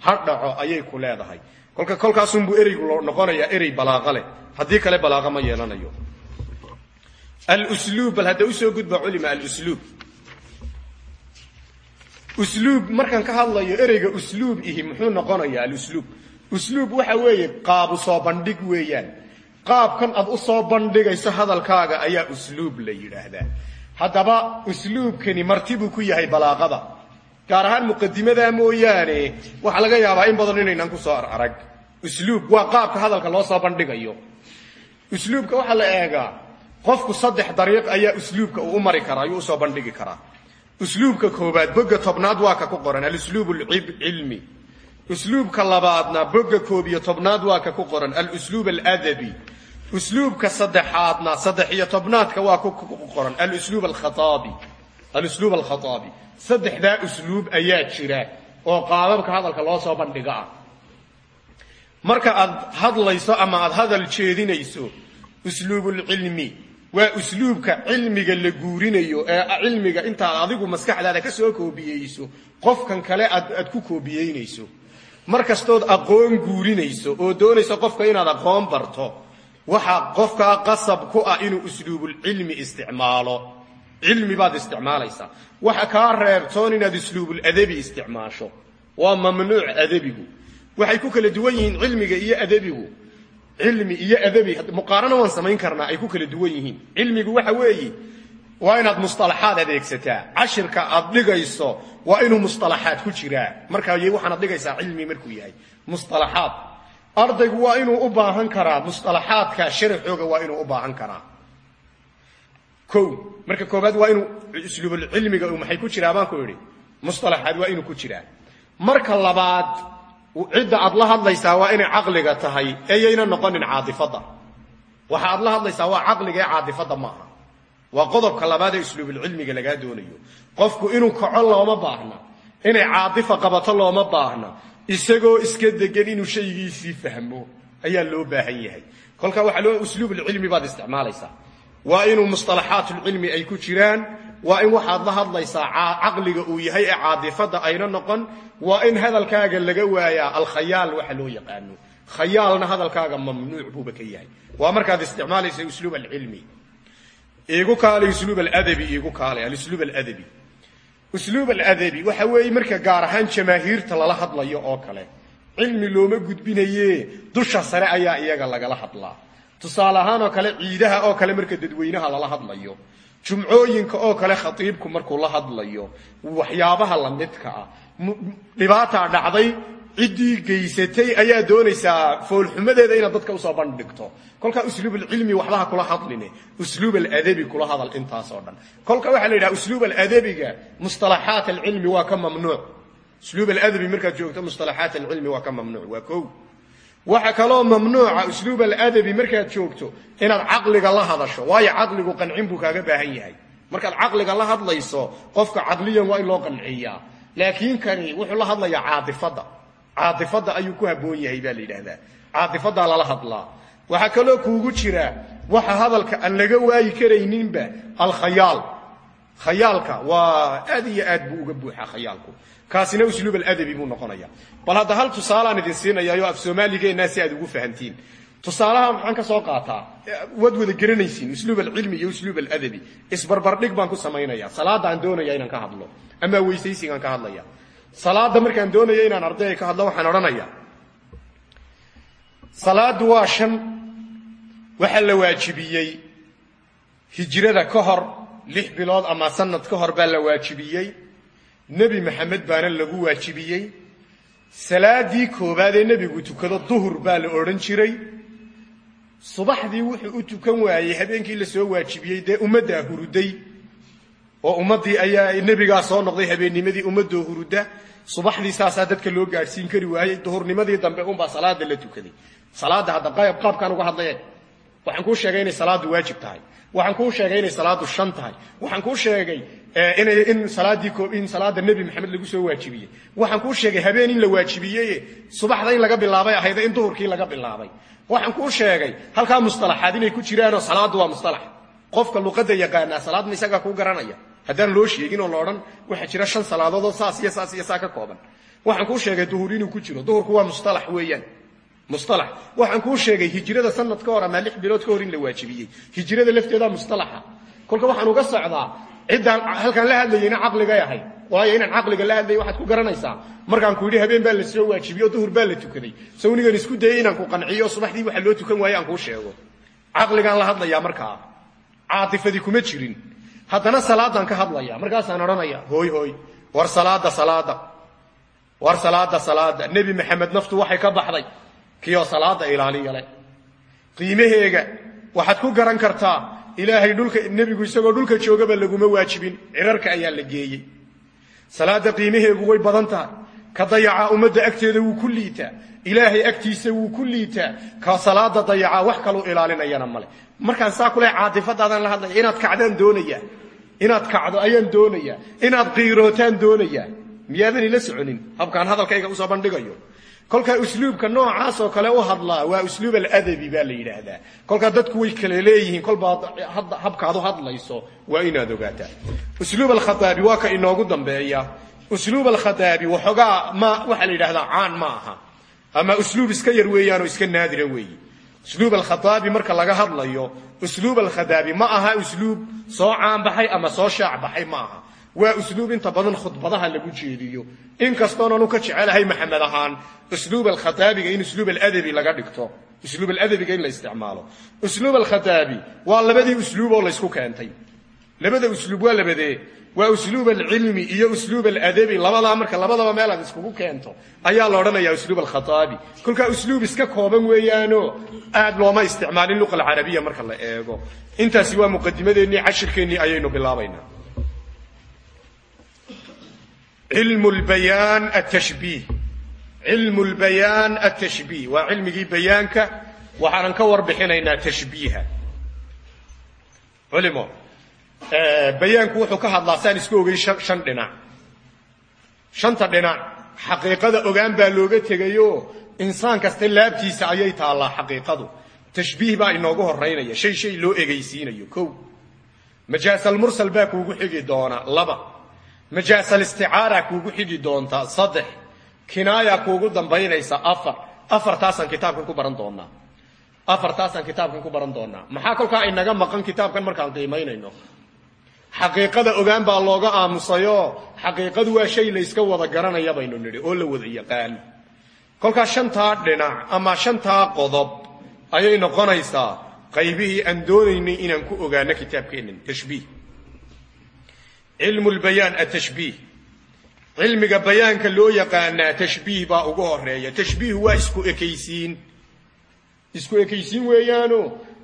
ha dhaco ayay ku leedahay kolka kolkaasunbuu ereygu noqonayaa erey balaaqa leh. Kale balaaqa ma yeelanayo. Alusluub bal hadda u soo gudba culima alusluub usluub markaan ka hadlayo ereyga usluub ihi muxuu noqonayaa alusluub usluub waxa weeye qaabu soo bandhig weeyaan. Qaabkan aad u soo bandhigayso hadalkaaga ayaa usluub la yidhaahdaa. Haddaba usluubkani marti buu ku yahay balaaqada gaar ahaan muqadimadaa mooyaane waxaa laga yaabaa in badan inaynan ku soo ararag usluub waa qaabka hadalka loo soo bandhigayo. Usluubka waxaa la eegaa qofku saddex dariiq ayaa usluubka uu u mari karaa ayuu u soo bandhigi karaa. Usluubka koobaad boga tobnaad waa ka ku qoran alusluub alcilmi usluubka labaadna boga koob iyo tobnaad waa ka ku qoran alusluub aladabi usluubka saddexaadna saddex iyo tobnaadka waa ku qoran alusluub alkhaaabi alusluub alkhataabi saddexdaa usluub ayaa jira oo qaababka hadalka loo soo bandhiga ah marka aad hadlayso ama aad hadal jeedinayso usluubulcilmi waa usluubka cilmiga la guurinayo ee cilmiga intaad adigu maskaxdaada ka soo koobiyeyso qofkan kale aad ku koobiyeynayso mar kastood aqoon guurinayso oo doonayso qofka inaad aqoon barto waxaa qofkaa qasab ku ah inuu usluubulcilmi isticmaalo cilmi baad isticmaalaysaa. Waxa kaa reebtoon inaad isluubuladabi isticmaasho. Waa mamnuuc adabigu. Waxay ku kala duwan yihiin cilmiga iyo adabigu. Cilmi iyo adabi muqaarano waan samayn karnaa ay ku kala duwan yihiin. Cilmigu waxa weeye waa inaad musalaxaad adeegsataa. Cashirka aad dhigayso waa inuu musalaxaad ku jiraa. Markaay waxaanaad dhigaysaa cilmi markuu yahay. Musalaxaad ardaygu waa inuu u baahan karaa. Musalaxaadka sharaxooga waa inuu u baahan karaa o marka koobaad waa inuu usluubulcilmiga maxay ku jiraa baan ku idhi. Musطalaxaad waa inuu ku jiraa. Marka labaad cidda aad la hadlaysaa waa inay caqliga tahay eyayna noqonin caadifadda. Waxa aad la hadlaysaa waa caqliga ee caadifadda maaha waa qodobka labaad ee usluubulcilmiga lagaa doonayo. Qofku inuu kaco looma baahna inay caadifa qabato looma baahna isagoo iska degan inuu shaygiisii fahmo ayaa loo baahan yahay. Kolkaa waxaa loo usluubulcilmi baad isticmaalaysaa waa inuu musطalaxaatulcilmi ay ku jiraan. Waa in waxaad la hadlaysaa caqliga uu yahay ee caadifadda ayna noqon. Waa in hadalkaaga laga waayaa alkhayaal waxa loo yaqaano. Khayaalna hadalkaaga mamnuuc buuba ka yahay. Waa markaad isticmaalaysa usluub alcilmi. Iigu kaale usluub aladabi iigu kaale alusluub aladabi. Usluub aladabi waxa weeye marka gaar ahaan jamaahiirta lala hadlayo oo kale. Cilmi looma gudbinaye dusha sare ayaa iyaga lagala hadlaa tusaale ahaan oo kale ciidaha oo kale marka dadweynaha lala hadlayo jumcooyinka oo kale khatiibku markuu la hadlayo waxyaabaha lamidka ah dhibaataa dhacday ciddii geysatay ayaa doonaysaa foolxumadeeda inaad dadka u soo bandhigto. Kolkaa usluubulcilmi waxbaha kula hadline usluub aladabi kula hadal intaasoo dhan. Kolka waxaa la yidhaha usluub aladabiga musطalaxaat alcilmi waa ka mamnuuc. Usluub aladabi markaad joogto musطalaxaat alcilmi waa ka mamnuuc. Waa ko waxa kaloo mamnuuca usluub aladabi markaad joogto inaad caqliga la hadasho. Waayo caqligu qancin buu kaaga baahan yahay. Markaad caqliga la hadlayso qofka caqliyan waa in loo qanciyaa laakiin kani wuxuu la hadlayaa caaifadda caaifadda ayuu ku habboon yahay baa la yidhaahdaa. Caaifaddaa lala hadlaa. Waxaa kaloo kuugu jira waxa hadalka aan laga waayi karayninba alkhayaal. Khayaalka waa aad iyo aad buu uga buuxaa khayaalku kaasina usluub aladabi buu noqonaya. Bal hadda hal tusaalaan idin siinayayo af soomaaligeenaa si aad ugu fahantiin. Tusaalaha maxaan ka soo qaataa waad garanaysiin usluub alcilmi iyo usluub aladabi. Isbarbardhig baan ku samaynaya salaada aan doonaya inaan ka hadlo amaa weysaysigaan ka hadlaya. Salaada markaan doonaya inaan ardayga ka hadlo waxaan odhanaya salaadu waa shan waxaa la waajibiyey hijrada ka hor lix bilood ama sanad ka hor baa la waajibiyey nebi maxamed baana lagu waajibiyey. Salaadii koowaad ee nebigu tukado duhur baa la odhan jiray. Subaxdii wuxuu u tukan waayey habeenkii la soo waajibiyey dee ummaddaa huruday. Oo ummaddii ayaa nebigaa soo noqday habeennimadii ummaddoo huruda. Subaxdii saasaa dadka loo gaadhsiin kari waayey duhurnimadii dambe unbaa salaada la tukaday. Salaadda hadda qaabkaan uga hadlaye waxaan kuu sheegay inay salaaddu waajib tahay. Waxaan kuu sheegay inay salaaddu shan tahay. Waxaan kuu sheegay in salaadii in salaada nebi maxamed lagu soo waajibiyey. Waxaan kuu sheegay habeen in la waajibiyey subaxda in laga bilaabay ahayda in duhurkii laga bilaabay. Waxaan kuu sheegay halkaa mustalaxaad inay ku jiraanoo salaaddu waa mustalax. Qofka luqadda yaqaanaa salaad ma isagaa kuu garanaya. Haddaan loo sheegin oo la odhan waxaa jira shan salaadoodoo saas iyo saas iyo saa ka kooban. Waxaan kuu sheegay duhur inuu ku jiro. Duhurku waa mustalax weeyaan. Mustalax. Waxaan kuu sheegay hijrada sanad ka ama lix bilood ka hor in la waajibiyey. Hijrada lafteedaa mustalaxa. Kolka waxaan uga socdaa ciddaan halkaan la hadlayeyna caqligay ahayd waayo inaan caqliga la hadlayay waxaad ku garanaysaa. Markaan ku yidhi habeen baa la soo waajibiyey oo duhur baa la tukaday sawnigan isku dayay inaan ku qanciyo subaxdii waxa loo tukan waaye aan kuu sheego. Caqligaan la hadlayaa markaa. Caatifadii kuma jirin. Haddana salaadaan ka hadlaya markaasaan odhanaya hooy hooy. War salaada salaada war salaada salaada nebi maxamed naftu waxay ka baxday. Kioo salaada ilaaliya leh qiimaheega waxaad ku garan kartaa ilaahay dhulka nebigu isagoo dhulka joogaba laguma waajibin. Cirarka ayaa la geeyey. Salaada qiimaheegu way badan tahay. Ka dayacaa ummadda agteeda wuu ku liitaa. Ilaahay agtiisa wuu ku liitaa. Ka salaada dayacaa wax kaluu ilaalinayana male markaan saa kule caatifadaadaan la hadlaya inaad kacdaan doonaya inaad kacdo ayaan doonaya inaad qiirootaan doonaya miyaadan ila soconin? Habkaan hadalkayga u soo bandhigayo kolkaa usluubka noocaas oo kale u hadlaa waa usluub aladabi baa la yidhaahdaa. Kolkaa dadku way kale leeyihiin kolbaad habkaad u hadlayso waa inaad ogaataa. Usluub alkhataabi waa ka inoogu dambeeya. Usluub alkhataabi waxoogaa ma waxaa la yidhahdaa caan ma aha. Ama usluub iska yar weeyaanoo iska naadira weeyi. Usluub alkhataabi marka laga hadlayo usluub alkhadaabi ma aha usluub soo caanbaxay ama soo shaac baxay ma aha waa usluub inta badan khudbadaha lagu jeediyo. Inkastoonanu ka jecelahay maxamed ahaan usluub alkhataabiga in usluub aladabi laga dhigto. Usluub aladabiga in la isticmaalo. Usluub alkhataabi waa labadii usluub oo laysku keentay. Labada usluub waa labadee. Waa usluub alcilmi iyo usluub aladabi. Labadaa marka labadaba meel aad iskugu keento ayaa la odhanayaa usluub alkhataabi. Kolkaa usluub iska kooban weeyaano aad looma isticmaalin luqa alcarabiya marka la eego. Intaasi waa muqadimadeennii cashirkeennii ayaynu bilaabaynaa cilmu lbayaan atashbiih cilmu lbayaan atashbiih waa cilmigii bayaanka waxaanan ka warbixinaynaa tashbiiha culimo bayaanku wuxuu ka hadlaa saan isku ogey shan dhinac shanta dhinac xaqiiqada ogaan baa looga tegayoo insaan kasta laabtiisa ayay taallaa xaqiiqadu tashbiih baa inoogu horaynaya shay shay loo egaysiinayo kow majaasalmursal baa kuugu xigi doona majaasalisticaara kuugu xigi doonta saddex. Kinaaya kuugu dambaynaysa afar. Afartaasaan kitaabkan ku baran doonaa afartaasaan kitaabkan ku baran doonaa maxaa kolkaa inaga maqan kitaabkan markaan qiimaynayno? Xaqiiqada ogaan baa looga aamusayoo xaqiiqadu waa shay layska wada garanaya baynu nidhi oo la wada yaqaan. Kolkaa shantaa dhinac ama shantaa qodob ayay noqonaysaa. Qaybihii aan doonaynay inaan ku ogaano kitaabkeennan tashbiih cilmu lbayaan atashbiih cilmiga bayaanka loo yaqaanaa tashbiih baa ugu horreeya tashbiih waa isku ekaysiin. Isku ekaysiin weeyaano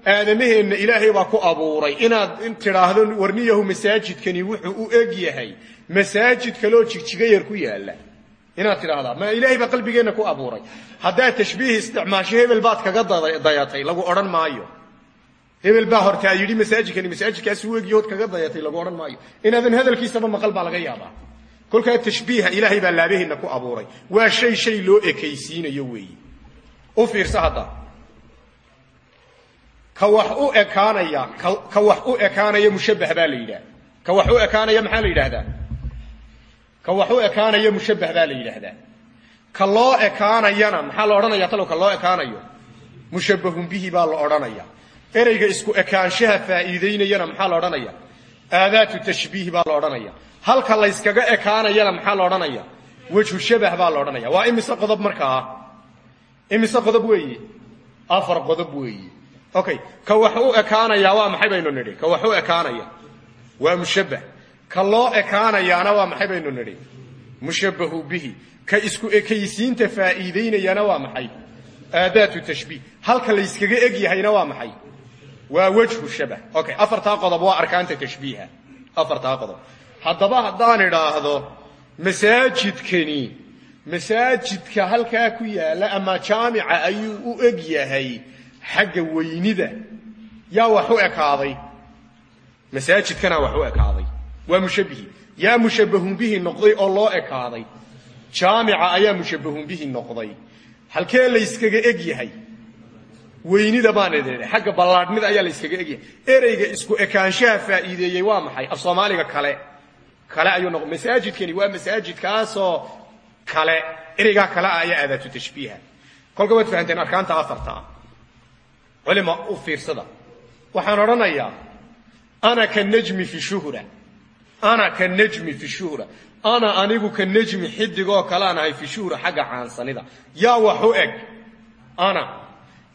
aadamaheenna ilaahay baa ku abuuray. Inaad tidhaahdo warniyahu masaajidkani wuxuu u eg yahay. Masaajid kaloo jigjiga yar ku yaalla inaad tidhaahdaa ma ilaahay baa qalbigeenna ku abuuray. Haddaad tashbiih isticmaasho hebel baad kaga dayatay lagu odhan maayo hebel baa hortaa yidhi masaajidkani masaajidkaasi u egyahood kaga dayatay lagu odhan maayo. Inaadan hadalkiisaba maqal baa laga yaabaa. Kolkaa tashbiiha ilaahay baa laabaheenna ku abuuray. Waa shay shay loo ekaysiinayo weeye u fiirsa hadda. Ka wax u ekaanaya ka wax u ekaanaya mushabbah baa la yidhaha ka wax u ekaanaya maxaa la ka wax u ekaanaya mushabbah baa la ka loo ekaanayana maxaa la odhanaya talow ka loo ekaanayo. Mushabbahun bihi baa la odhanaya ereyga isku ekaanshaha faa'iidaynayana maxaa la odhanaya? Aadaatu tashbiih baa la odhanaya. Halka layskaga ekaanayana maxaa la odhanaya? Wejhu shabah baa la odhanaya. Waa imise qodob markaa imise qodob weeye? Afar qodob weeye. Okay ka wax u ekaanaya waa maxay baynu nidhi? Ka wax u ekaanaya. Waa mushabbah. Ka loo ekaanayaana waa maxay baynu nidhi? Mushabbahu bihi. Ka isku ekaysiinta faa'iidaynayana waa maxay? Aadaatu tashbiih. Halka layskaga eg yahayna waa maxay waa wejhu shabah. Okay afartaa qodob waa arkaanta tashbiiha. Afartaa qodob. Haddaba haddaan idhaahdo masaajidkani masaajidka halkaa ku yaalla ama jaamica ayuu u eg yahay xagga weynida. Yaa wax u ekaaday. Masaajidkana wax u ekaaday. Waa mushabbihi. Yaa mushabbahun bihi noqday oo loo ekaaday. Jaamica ayaa mushabbahun bihi noqday. Halkee layskaga weynida baan idin xagga ballaadhnida ayaa layskaga eg yahay ereyga isku ekaanshaha faa'iideeyey waa maxay? Af soomaaliga kale. Kale ayuu masaajidkani waa masaajidkaasoo kale. Ereygaa kale ah ayaa aadaatu tashbiiha. Kolka waad fahanteen arkaanta afarta ah culima u fiirsada. Waxaan odhanayaa ana ka najmi fi shuhra ana ka najmi fi shuhra ana anigu ka najmi xidigoo kalean ahay fi shuhra xagga caansanida. Yaa wax u eg. Ana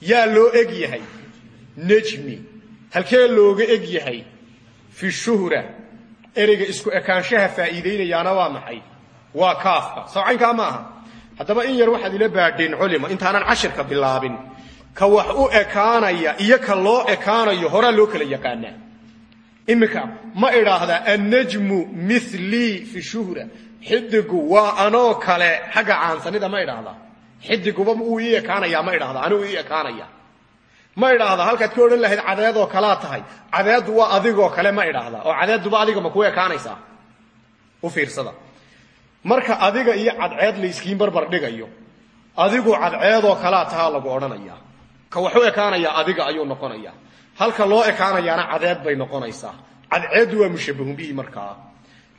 yaa loo eg yahay najmi halkee looga eg yahay? Fi shuhra. Ereyga isku ekaanshaha faa'iidaynayaana waa maxay? Waa kaafka. Sawcaynkaa ma aha. Haddaba in yar waxaad ila baadheen culima intaanan cashirka bilaabin. Ka wax u ekaanaya iyo ka loo ekaanayo horaa loo kala yaqaanaa. Iminka ma idhaahdaa annajmu milii fi shuhra. Xidigu waa anoo kale xagga caansanida ma idhaahdaa xidiguba uu ii ekaanaya ma idhahdaa anigu ii ekaanaya ma idhaahdaa halkaad ka odhan lahayd cadeedoo kalaa tahay. Cadeeddu waa adigoo kale ma idhaahdaa oo cadeedduba adiga ma kuu ekaanaysaa u fiirsada. Marka adiga iyo cadceed layskiin barbar dhigayo adigu cadceedoo kalaa tahaa lagu odhanayaa ka waxu ekaanayaa adiga ayuu noqonayaa halka loo ekaanayaana cadeed bay noqonaysaa. Cadceeddu waa mushabbahun bihi markaa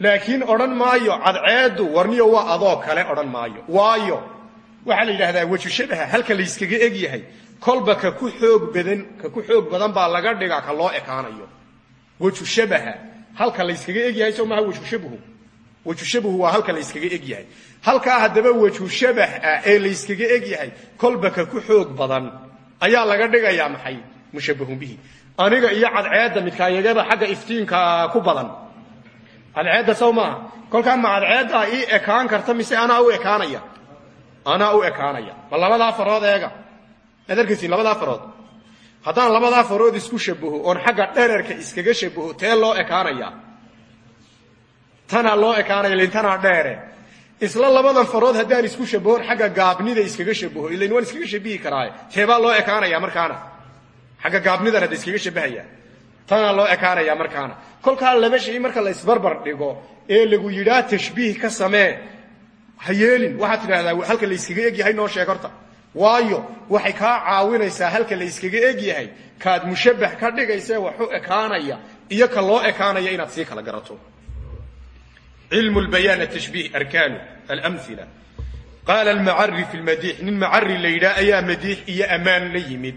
laakiin odhan maayo cadceeddu warniyo waa adoo kale odhan maayo. Waayo waxaa la yidhahdaa weju shabaha halka layskaga eg yahay kolba ka ku xoog badan ka ku xoog badan baa laga dhigaa ka loo ekaanayo. Weju shabaha halka layskaga eg yahay soo maaha wejhu shabahu wejhu shabahu waa halka layskaga eg yahay. Halkaa haddaba wejhu shabah ah ee layskaga eg yahay kolba ka ku xoog badan ayaa laga dhigayaa maxay? Mushabbahun bihi. Aniga iyo cadceedda midkaayagaba xagga iftiinka ku badan. Cadceedda sow maaha kolkaa ma cadceeddaa ii ekaan karta mise anaa u ekaanaya anaa u ekaanaya. Ma labadaa farood eega. Maad arkaysiin labadaa farood. Haddaan labadaa farood isku shabaho oon xagga dherarka iskaga shabaho tee loo ekaanaya tanaa loo ekaanaya ilin tanaa dheere. Isla labadan farood haddaan isku shabahoon xagga gaabnida iskaga shabaho ilain waan iskaga shabihi karaaye teebaa loo ekaanaya markaana? Xagga gaabnidan hadda iskaga shabahaya tanaa loo ekaanaya markaana. Kolkaa laba shay marka la isbarbar dhigo ee lagu yidhaa tashbiih ka samee ha yeelin waxaad tidhahdaa halka la yskaga egyahay noo sheeg horta. Waayo waxay kaa caawinaysaa halka la yskaga egyahay kaad mushabbah ka dhigaysee wax u ekaanaya iyo ka loo ekaanaya inaad sii kala garato. Cilmu lbayaan atashbiih arkaanu alamila qaala almacari fi lmadiix nin macari la yidhaah ayaa madiix iyo ammaan la yimid.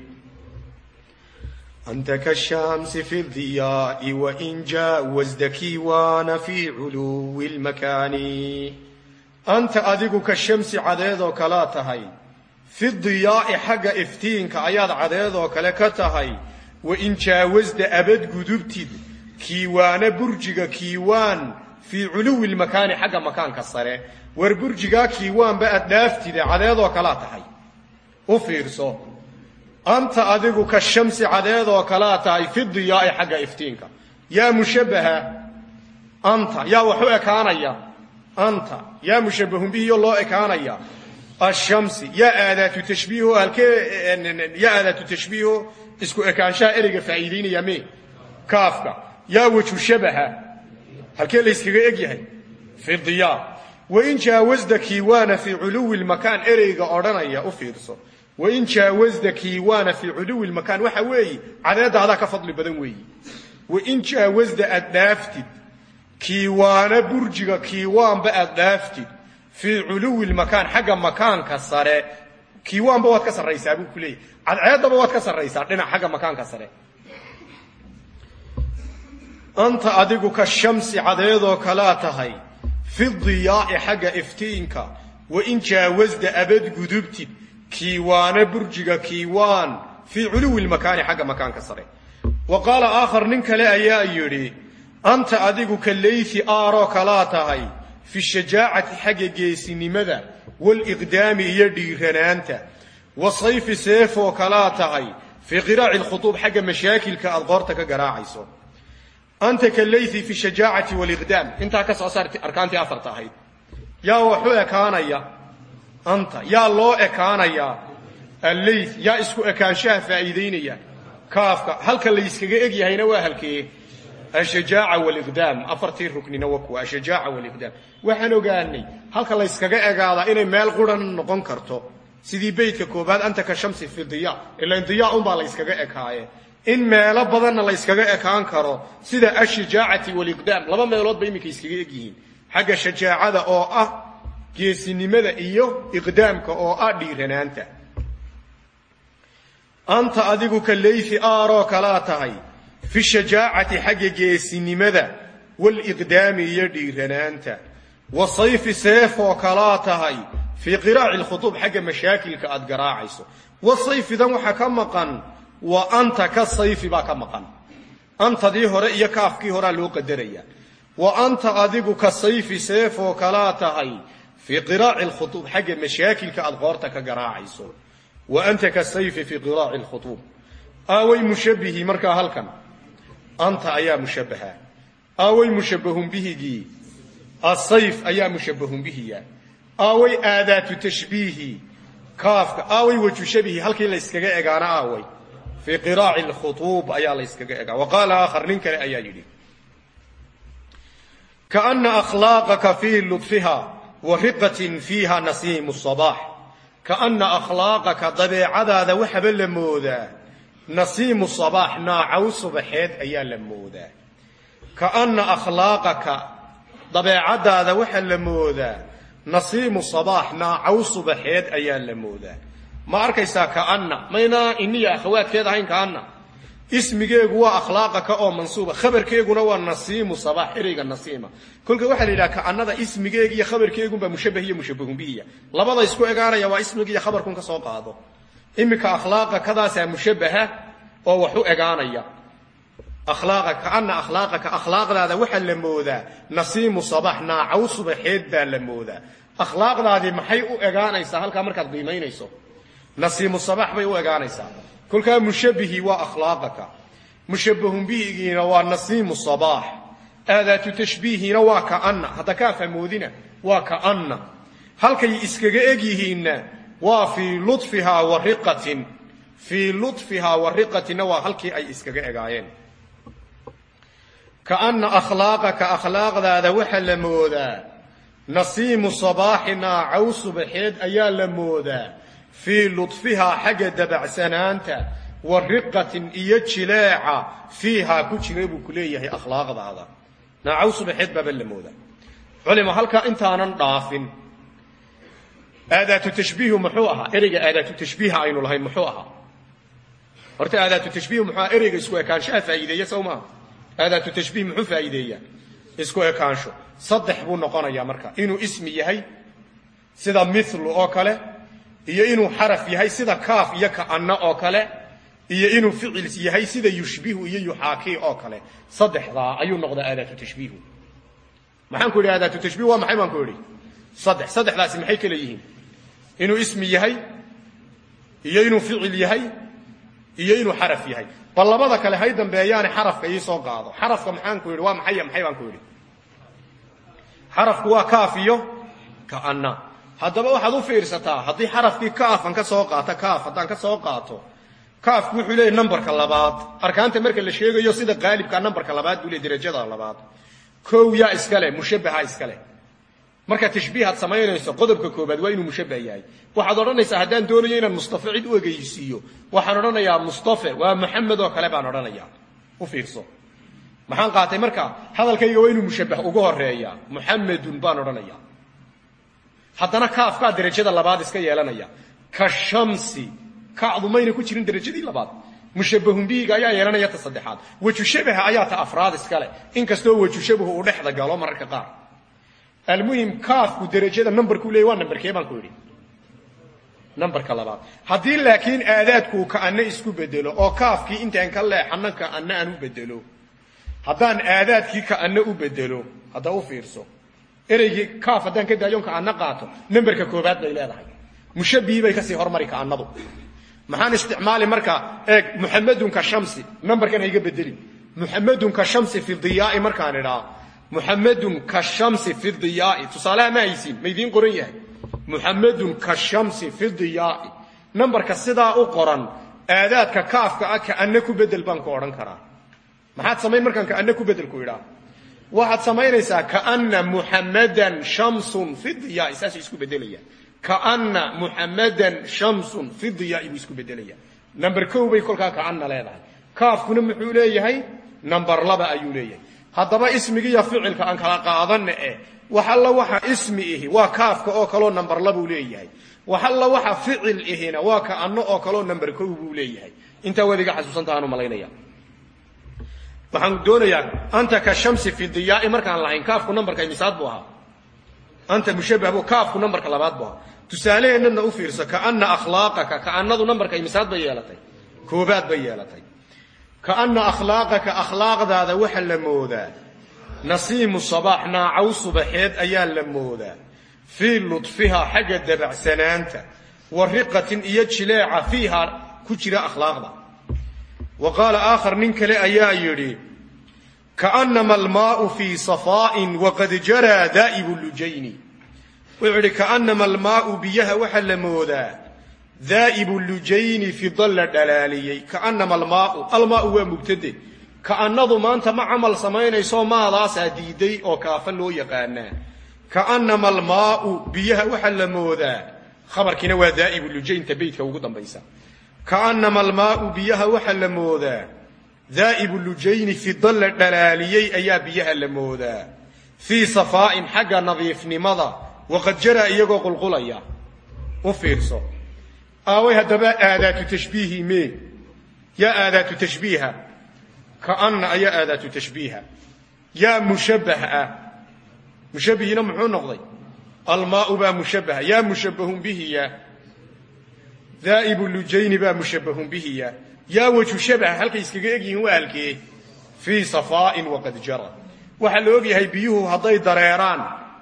Anta kashamsi fi diyaai wain jaawasda kiiwaana fi culuwi lmakaani anta adigu ka shamsi cadeedoo kalaa tahay. Fi diyaai xagga iftiinka ayaad cadeedoo kale ka tahay. Wain jaawasda abad gudubtid kiiwaana burjiga kiiwaan fii culuwi lmakaani xagga makaanka sare. War burjigaa kiiwaanba aad dhaaftide cadeedoo kalaa tahay. U fiirso. Anta adigu ka shamsi cadeedoo kalaa tahay fi diyaai xagga iftiinka. Yaa mushabbaha anta yaa wax u ekaanaya anta yaa mushabbahun bihiyo loo ekaanaya. Ashamsi yaa aadaatu tashbiiho halkee yaa aadaatu tashbiiho isku ekaanshaha ereyga faa'iidaynaya me kaafka yaa wejhu shabaha halkee la yskaga eg yahay? Fi diyaa wain jaawasda kiiwaana fii culuwi lmakaan ereyga odhanaya u fiirso. Wain jaawasda kiiwaana fii culuwi lmakaan waxa weeye cadeedda adaa ka fadli badan weeyi. Wain jaawasda aad dhaaftid kiiwaana burjiga kiiwaanba aad dhaaftid fii culuwi lmakaan xagga makaanka sare. Kiiwaanba waad ka sarraysaa buu ku leeyahy cadceeddaba waad ka sarraysaa dhinac xagga makaanka sare. Anta adigu ka shamsi cadeedoo kalaa tahay. Fi diyaai xagga iftiinka. Wain jaawasda abad gudubtid. Kiiwaana burjiga kiiwaan. Fii culuwi lmakaani xagga makaanka sare. Wa qaala aakhar nin kale ayaa yidhi anta adigu ka laythi aaroo kalaa tahay fi shajaacati xagga geesinimada waliqdaami iyo dhiiranaanta. Wa sayfi seefoo kalaa tahay fii qiraaci lkhutuub xagga mashaakilka aad qoorta ka garaacayso. Anta ka laythi fi shajaacati waliqdaam intaa ka soo saarti arkaantii afarta ahayd. Yaa wax u ekaanaya? Anta yaa loo ekaanayaa alleyth yaa isku ekaanshaha faa'iidaynaya. Kaafka halka la yskaga eg yahayna waa halkee ashajaaca waliqdaam afartii ruknina waa ashajaaca waliqdaam waxaan ogaanay halka la yskaga egaadaa inay meel quran noqon karto sidii beytka koobaad anta ka shamsi fi diya ilan diya unbaa la yskaga ekaaye. In meelo badanna la yskaga ekaan karo sida ashajaacati waliqdaam laba meelood ba iminka iskaga eg yihiin xagga shajaacada oo ah geesinimada iyo iqdaamka oo ah dhiiranaanta. Anta adigu ka aaroo kalaa tahay fi shajaacati xagga geesinimada waliqdaami iyo dhiiranaanta. Wa sayfi seefoo kalaa tahay fii qiraaci lkhutuub xagga mashaakilka aad garaacayso. Wa sayfidan waxaa ka maqan wa anta ka sayfi baa ka maqan. Antadii hore iyo kaafkii horaa loo qadaraya wa anta adigu ka sayfi seefoo kalaa tahay fii qiraaci lkhutuub xagga mashaakilka aad qoorta ka garaacayso. Wa anta ka sayfi fii qiraaci lkhutuub aaway mushabbihii markaa halkan anta ayaa mushabbaha. Aaway mushabbahun bihigii. Asayf ayaa mushabbahun bihiya. Aaway aadaatu tashbiihi. Kaafka aaway waju shabihi halkii la yskaga egaana aaway. Fii qiraaci lkhutuub ayaa la yskaga egaa. Wa qaala aakhar nin kale ayaa yidhi kaana akhlaaqaka fii ludfiha wa riqatin fiiha nasiimu sabaax kaana akhlaaqaka dabeecadaada waxaba la moodaa nasiimu sabaax naacaw subaxeed ayaa la moodaa. Kaana akhlaaqaka dabeecadaada waxaa la moodaa. Nasiimu sabaax naacaw subaxeed ayaa la moodaa. Ma arkaysaa kaana maynaa iniya akhawaadkeed ahayn kaana ismigeegu waa akhlaaqaka oo mansuuba. Khabarkeeguna waa nasiimu sabaax ereyga nasiima. Kolka waxaa la yidhaha kaanada ismigeegi iyo khabarkeegunbaa mushabbah iyo mushabbahun bihiya. Labada isku egaanaya waa ismiga iyo khabarkun ka soo qaado iminka akhlaaqa kadaasaa mushabbaha oo wax u egaanaya. Akhlaaqa kaana akhlaaqaka akhlaaqdaada waxaa la moodaa nasiimu sabax naacaw subaxeed baa la moodaa. Akhlaaqdaadii maxay u egaanaysaa halkaa markaad qiimaynayso? Nasiimu sabax bay u egaanaysaa. Kolkaa mushabbihii waa akhlaaqaka. Mushabbahun bihigiina waa nasiimu sabaax aadaatu tashbiihiina waa kaana hadda kaa famoodina waa kaana halkay iskaga eg yihiinna waa fii lufihaa wa riqatin. Fii lufihaa wa riqatinna waa halkii ay iskaga egaayeen. Kaana akhlaaqaka akhlaaqdaada waxaa la moodaa. Nasiimu sabaaxinaa caw subaxeed ayaa la moodaa. Fii ludfihaa xagga dabacsanaanta wa riqatin iyo jileeca fiihaa ku jira buu ku leeyahay akhlaaqdaada. Naacaw subaxeed baaba la moodaa. Culima intaanan dhaafin aadaatu tashbiihu muxuu ahaa? Ereyga aadaatu tashbiiha aynu lahayn muxuu ahaa? Horta aadaatu tashbiihu muxuu ahaa? Ereyga isku ekaanshaha faa'iideeya sow maaha aadaatu tashbiih muxuu faa'iideeyaa isku ekaansho. Saddex buu noqonayaa marka. Inuu ismi yahay sida mithlu oo kale iyo inuu xaraf yahay sida kaaf iyo ka'anna oo kale iyo inuu ficil yahay sida yushbihu iyo yuxaakii oo kale. Saddexdaa ayuu noqdaa aadaatu tashbiihu. Maxaan ku idhi aadaatu tashbiih? Waa maxay baan ku idhi? Saddex. Saddexdaasi maxay kale yihiin inuu ismi yahay iyo inuu ficil yahay iyo inuu xaraf yahay. Bal labada kale hay dambeeyaane xarafka ii soo qaado. Xarafka maxaan ku idhi waa maxay maxay? baan ku idhi xarafku waa kaaf iyo ka'anna. Haddaba waxaad fiirsataa haddii xarafkii kaafan ka soo qaato kaaf haddaan ka soo qaato kaafku wuxuu leeyahy nambarka labaad. Arkaanta marka la sheegayo sida qaalibka nambarka labaad buu leey derajada labaad. Kow yaa iskale mushabbaha iskale marka tashbiihaad samaynayso qodobka koobaad waa inuu mushabbah yahay. Waxaad odhanaysaa haddaan doonayo inaan mustafe cid u egeysiiyo waxaan odhanayaa mustafe waa maxamed oo kale baan odhanayaa. U fiirso. Maxaan qaatay marka hadalkayga waa inuu mushabbah ugu horreeya muxamedun baan odhanaya haddana kaafkaa derajada labaad iska yeelanaya. Ka shamsi. Kacdu mayna ku jirin derajadii labaad. Mushabbahun bihiga ayaa yeelanaya ta saddexaad. Weju ayaa ta afraad iskale inkastoo weju uu dhexda galo mararka qaar almuhim kaafku derajada numberkuu leeyay waa namberkee baan ku idhi namberka labaad. Haddii laakiin aadaadku ka'anne isku bedelo oo kaafkii intaan ka leexanno ka'anne aan u bedelo haddaan aadaadkii ka'anne u bedelo hadda u fiirso ereygii kaaf haddaan ka daayon ka'anno qaato namberka koobaad bay leedahay. Mushabbihii bay ka sii hormari ka'annadu maxaan isticmaali marka eeg muxamedun ka shamsi nambarkan hayga bedelin muxamedun ka shamsi fi diyaai markaan idhaa muxamedun ka shamsi fi diyaai tusaalaha ma haysiin ma idiin qoran yahay. Muxamedun ka shamsi fi diyaai nambarka sidaa u qoran aadaadka kaafka ah ka'anne ku bedel baan ku odhan karaa. Maxaad samayn markaan ka'anne ku bedel ku idhaa waxaad samaynaysaa kaana muxamadan shamsun fi diyaai saasuu isku bedelaya kaana muxamadan shamsun fi diyaai isku bedelaya number kow bay kolkaa kaana leedahay. Kaafkuna muxuu leeyahay? Number laba ayuu leeyahay haddaba ismigiiyo ficilka aan kala qaadana eh wax alla waxa ismi ihi waa kaafka oo kaloo number labuu leeyahay. Wax alla waxa ficil ihina waa kaano oo kaloo number kow buu leeyahay. Intaa waad iga xasuusantahaan u malaynaya. Waxaan doonayaa anta ka shamsi fi diyaai markaan lahayn kaafku nambarka imisaad buu ahaa. Anta mushabbah bu kaafku nambarka labaad buu ahaa. Tusaalaheennana u fiirso kaana akhlaaqaka kaanadu nambarka imisaad bay yeelatay. Koobaad bay yeelatay kaana akhlaaqaka akhlaaqdaada waxa la moodaa. Nasiimu sabaax naacaw subaxeed ayaa la moodaa. Fii ludfihaa xagga dabacsanaanta. Wa iyo jileeca fiiha ku jira akhlaaqda. Wa qaala aakhar nin kale ayaa yidhi kaanama almaau fii safaa'in waqad jaraa daa'ibu lujayni. Wuxuu yidhi kaanama almaau biyaha waxaa la moodaa daa'ibu lujayni fida la dhalaaliyey kaanama almaau almaau waa mubtade ka'annadu maanta ma camal samaynayso maadaasaa diiday oo kaafa loo yaqaanaa kaanama almaau biyaha waxaa la moodaa khabarkiina waa daa'ibu lujaynta beytka ugu dambaysa kaanama almaau biyaha waxaa la moodaa daa'ibu lujayni fida la dhalaaliyey ayaa biyaha la moodaa fii safaa'in xagga nadiifnimada waqad jaraa iyagoo qulqulaya u fiirso aaway haddaba aadaatu tashbiihi mee yaa aadaatu tashbiiha kaana ayaa aadaatu tashbiiha yaa mushabbah ah mushabbihina muxuu noqday almaau baa mushabbaha yaa mushabbahun bihiya daa'ibu lujayni baa mushabbahun bihiya yaa waju shabaha halkay iskaga egyihiin waa halkee fii safaa'in waqad jara waxaa la ogyahay biyuhu hadday dareeraan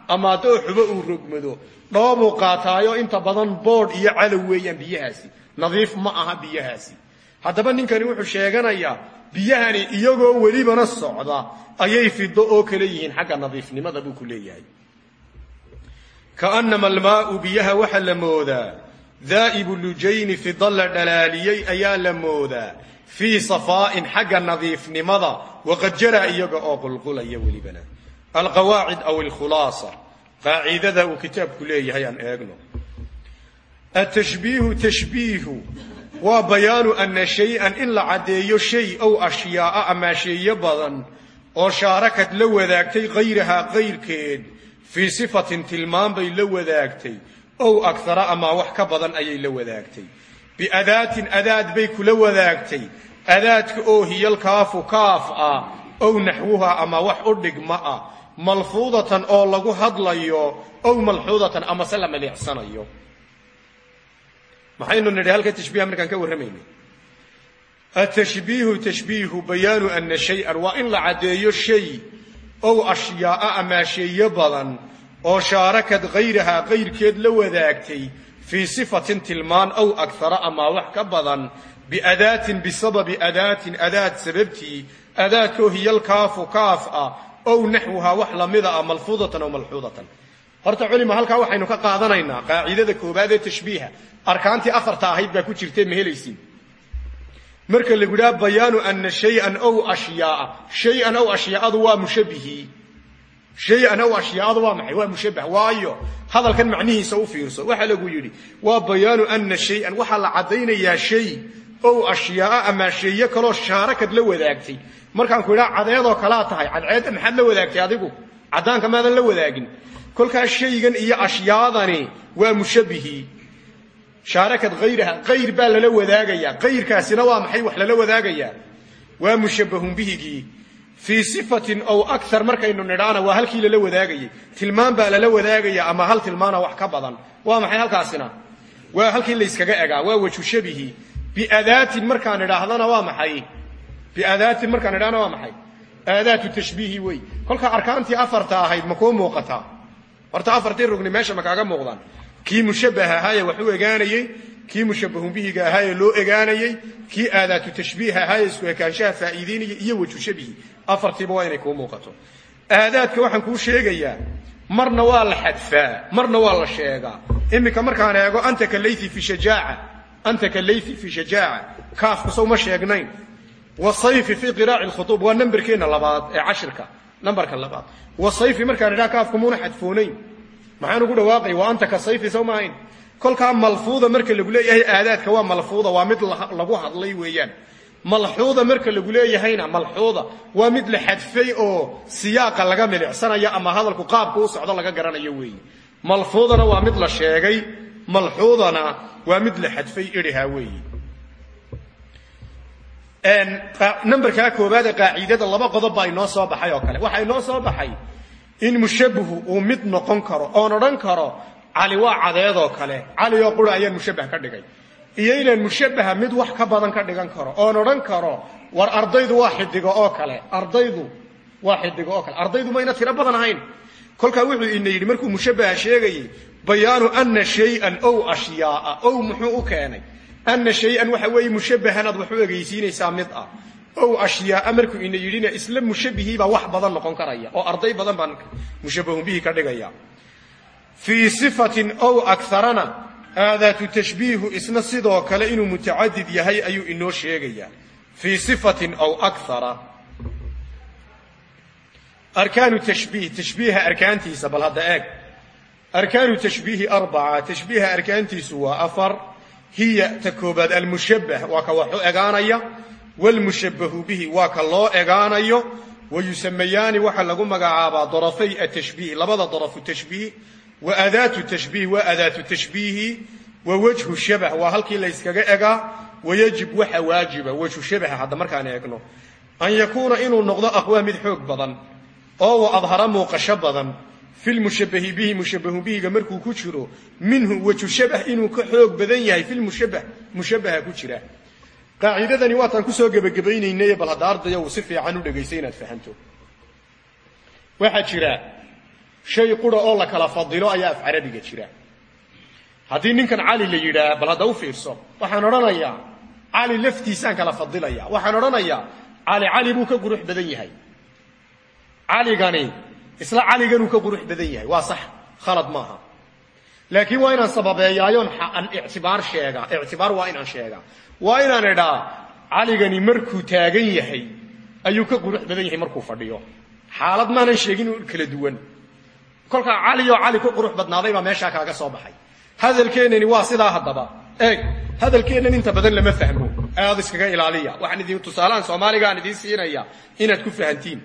ama haddoo xubo uu rogmado dhoobuu qaataayo inta badan boodh iyo calow weeyaan biyahaasi. Nadiif ma aha biyahaasi. Haddaba ninkani wuxuu sheeganayaa biyahani iyagoo welibana socda ayay fido oo kale yihiin xagga nadiifnimada buu ku leeyahay. Kaanama almaau biyaha waxaa la moodaa. Daa'ibu lujayni fida la dhalaaliyey ayaa la moodaa. Fii safaa'in xagga nadiifnimada waqad jaraa iyaga oo qulqulaya welibana alqawaacid aw alkhulaasa qaacidada uu kitaabku leeyahay aan eegno. Atashbiihu tashbiihu waa bayaanu ana shay-an in la caddeeyo shay ow ashyaa'a ama sheeyo badan oo shaarakad la wadaagtay hayrahaa kayrkeed fii sifatin tilmaan bay la wadaagtay ow akhara ama wax ka badan ayay la wadaagtay. Biadaatin adaad bay kula wadaagtay. Adaadka oo hiyalkaafu kaaf ah ow naxwuha ama wax u dhigma ah malfuudatan oo lagu hadlayo ow malxuudatan ama se la milicsanayo maxaynu nidhi halka tashbiiha markaan ka warramaynay. Atashbiihu tashbiihu bayaanu ana shay-an waa in la caddeeyo shay ow ashyaa'a ama sheeyo badan oo shaarakad hayrahaa kayrkeed la wadaagtay fii sifatin tilmaan ow akhara ama wax ka badan biadaatin bisababi adaatin adaad sababtii adaadkoo hiyalkaafu kaaf ah ow naxwuhaa wax lamida ah malfuudatan aw malxuudatan. Horta culima halkaa waxaynu ka qaadanaynaa qaacidada koobaad ee tashbiiha. Arkaantii afarta ahayd baa ku jirtee ma helaysin marka lagu idhaha bayaanu ana shayan ow ashyaaa shay-an ow ashyaadu waa mushabihii shay-an ow ashyaadu waa maxay? Waa mushabbah. Waayo hadalkan macnihiisa u fiirso. Waxaa lagu yidhi waa bayaanu ana shay-an. Waxaa la caddaynayaa shay ow ashyaaa ama sheeyo kaloo shaarakad la wadaagtay. Markaan ku idhaha cadeedoo kalaa tahay. Cadceedda maxaad la wadaagtay adigu? Caddaanka maadan la wadaagin. Kolkaas shaygan iyo ashyaadani waa mushabbihii shaarakad hayraha kayr baa lala wadaagayaa. Kayrkaasina waa maxay? Wax lala wadaagayaa. Waa mushabbahun bihigii. Fii sifatin ow akar markaynu nidhaana waa halkii lala wadaagayay. Tilmaan baa lala wadaagaya ama hal tilmaana wax ka badan. Waa maxay halkaasina? Waa halkii layskaga egaa. Waa waju shabihi biadaatin markaan idhaahdana waa maxay? Biadaatin markaan idhahna waa maxay? Aadaatu tashbiihi wey kolkaa arkaantii afarta ahayd ma kuu muuqataa horta afartii rugni meesha ma kaaga muuqdaan. Kii mushabbah ahaaye wax u egaanayey kii mushabbahun bihiga ahaaye loo egaanayey kii aadaatu tashbiih ahaaye isku ekaanshaha faa'iideynaya iyo waju shabihi. Afartiiba waa inay kuu muuqato. Aadaadka waxaan kuu sheegayaa marna waa la xadfaa marna waa la anta ka laythi fi shajaaca kaafku sow ma sheegnayn wasayfi fi qiraaci lkhutuub waa namberkeenna labaad ee cashirka nambarka labaad wasayfi markaan idhaha kaafku muuna xadfoonayn maxaan ugu dhawaaqay waa anta ka sayfi sow maahayn kolkaa malfuuda marka lagu leeyahay aadaadka waa malfuuda waa mid lagu hadlay weeyaan malxuuda marka lagu leeyahayna malxuuda waa mid la xadfay oo siyaaqa laga milicsanayo ama hadalku qaabka u socdo laga garanayo weeye malxuudana waa mid la xadfay idhiha weeye. Nambarkaa koobaade qaacidada laba qodob baa inoo soo baxay oo kale. Waxaa inoo soo baxay in mushabbahu uu mid noqon karo oon odhan karo cali waa cadeedoo kale. Cali oo qura ayaan mushabbah ka dhigay. Iyo inaan mushabbaha mid wax ka badan ka dhigan war ardaydu waa xidigo oo kale. Ardaydu waa xidigo oo kale. Ardaydu mayna tiro badan ahayn. Kolkaa wuxuu ina markuu mushabbaha sheegayey bayaanu ana shayan ow ashyaaa ow muxuu u keenay? Ana shay-an waxa weeye mushabbahanaad wax u egeysiinaysaa mid ah. Ow ashyaaa markuu ina yidhina isla mushabbihiibaa wax badan noqon karaya oo arday badan baan mushabbahun bihi ka dhigaya. Fii sifatin ow akarana aadaatu tashbiihu isna sidoo kale inuu mutacadid yahay ayuu inoo sheegayaa fii sifatin ow akara arkaanu tashbiih tashbiiha arkaantiisa bal hadda eeg arkaanu tashbiihi arbaca tashbiiha arkaantiisu waa afar hiya ta koobaad almushabbah waa ka wax u egaanaya wlmushabbahu bihi waa ka loo egaanayo wa yusamayaani waxaa lagu magacaabaa darafay atashbiih labada darafu tashbiih wa adaatu tashbiih waa adaatu tashbiihi wa wajhu shabah waa halkii layskaga egaa wayajib waxa waajiba wajhu shabaha hadda markaan eegno an yakuuna inuu noqdo aqwaa mid xoog badan oo wa adhara muuqasho badan fi lmushabahi bihi mushabahu bihiga markuu ku jiro minhu wajhu shabah inuu ka xoog badan yahay fi lmushabah mushabaha ku jira qaacidadani waataan ku soo gebagabaynaynay bal hadda ardaya uu si fiican u dhegaystay inaad fahanto waxaa jira shay qura oo la kala fadilo ayaa af carabiga jira haddii ninkan cali la yidhaah bal hadda u fiirso waxaan odhanayaa cali laftiisaan kala fadilaya waxaan odhanayaa cali cali buu ka qurux badan yahay isla caliganuu ka qurux badan yahay. Waa sax. Khalad maaha. Laakiin waa inaan sababeeyaayoon aan ictibaar sheegaa ictibaar waa inaan sheegaa. Waa inaan idhaa caligani markuu taagan yahay ayuu ka qurux badan yahay markuu fadhiyo. Xaalad maanan sheegin kala duwan. Kolkaa cali oo cali ku qurux badnaaday baa meeshaa kaaga soo baxay. Hadalkeennani waa sidaa haddaba. Eeg hadalkeennan inta badan lama fahmo. Aad iskaga ilaaliya. Waxaan idin tusaalahan soomaaligaan idiin siinaya inaad ku fahantiin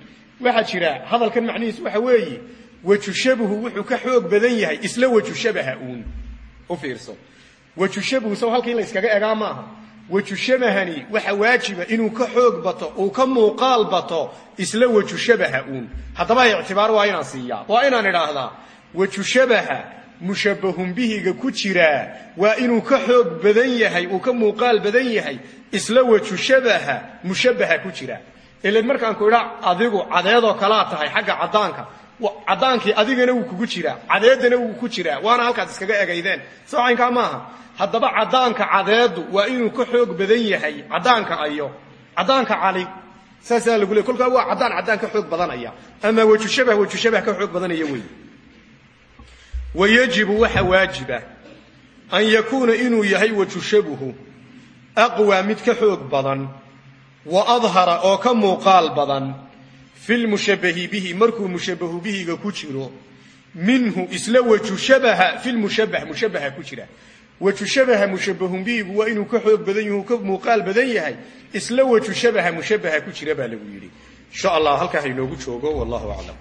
waxaa jira hadalkan macnihiisu waxa weeye weju shabahu wuxuu ka xoog badan yahay isla weju shabaha uun. U fiirso. Weju shabahu saw halkii la yskaga egaa maaha weju shabahani waxa waajiba inuu ka xoog bato uu ka muuqaal bato isla weju shabaha uun. Haddaba ictibaar waa inaan siiyaa waa inaan idhaahdaa weju shabaha mushabbahun bihiga ku jiraa waa inuu ka xoog badan yahay uu ka muuqaal badan yahay isla weju shabaha mushabbaha ku jira ilan markaan ku idhaa adigu cadeedoo kalaa tahay xagga caddaanka. Caddaankii adigana wuu kugu jiraa cadeedana wuu ku jiraa. Waana halkaad iskaga egaydeen soo caynkaa maaha. Haddaba caddaanka cadeedu waa inuu ka xoog badan yahay caddaanka ayo. Caddaanka cali saasaa lagu leey kolkaa waa caddaan caddaan ka xoog badanaya. Ama weju shabah weju shabah ka xoog badanaya wey wayajibu waxa waajiba an yakuuna inuu yahay weju shabuhu. Aqwaa mid ka xoog badan wa adhara oo ka muuqaal badan fi lmushabbahi bihi markuu mushabbahu bihiga ku jiro minhu isla weju shabaha fi lmushabbah mushabbaha ku jira. Weju shabaha mushabbahun bihigu waa inuu ka xoog badan yahu ka muuqaal badan yahay isla weju shabaha mushabbaha ku jira baa lagu yidhi. Insha allah halkaa hainoogu joogo wallahu aclam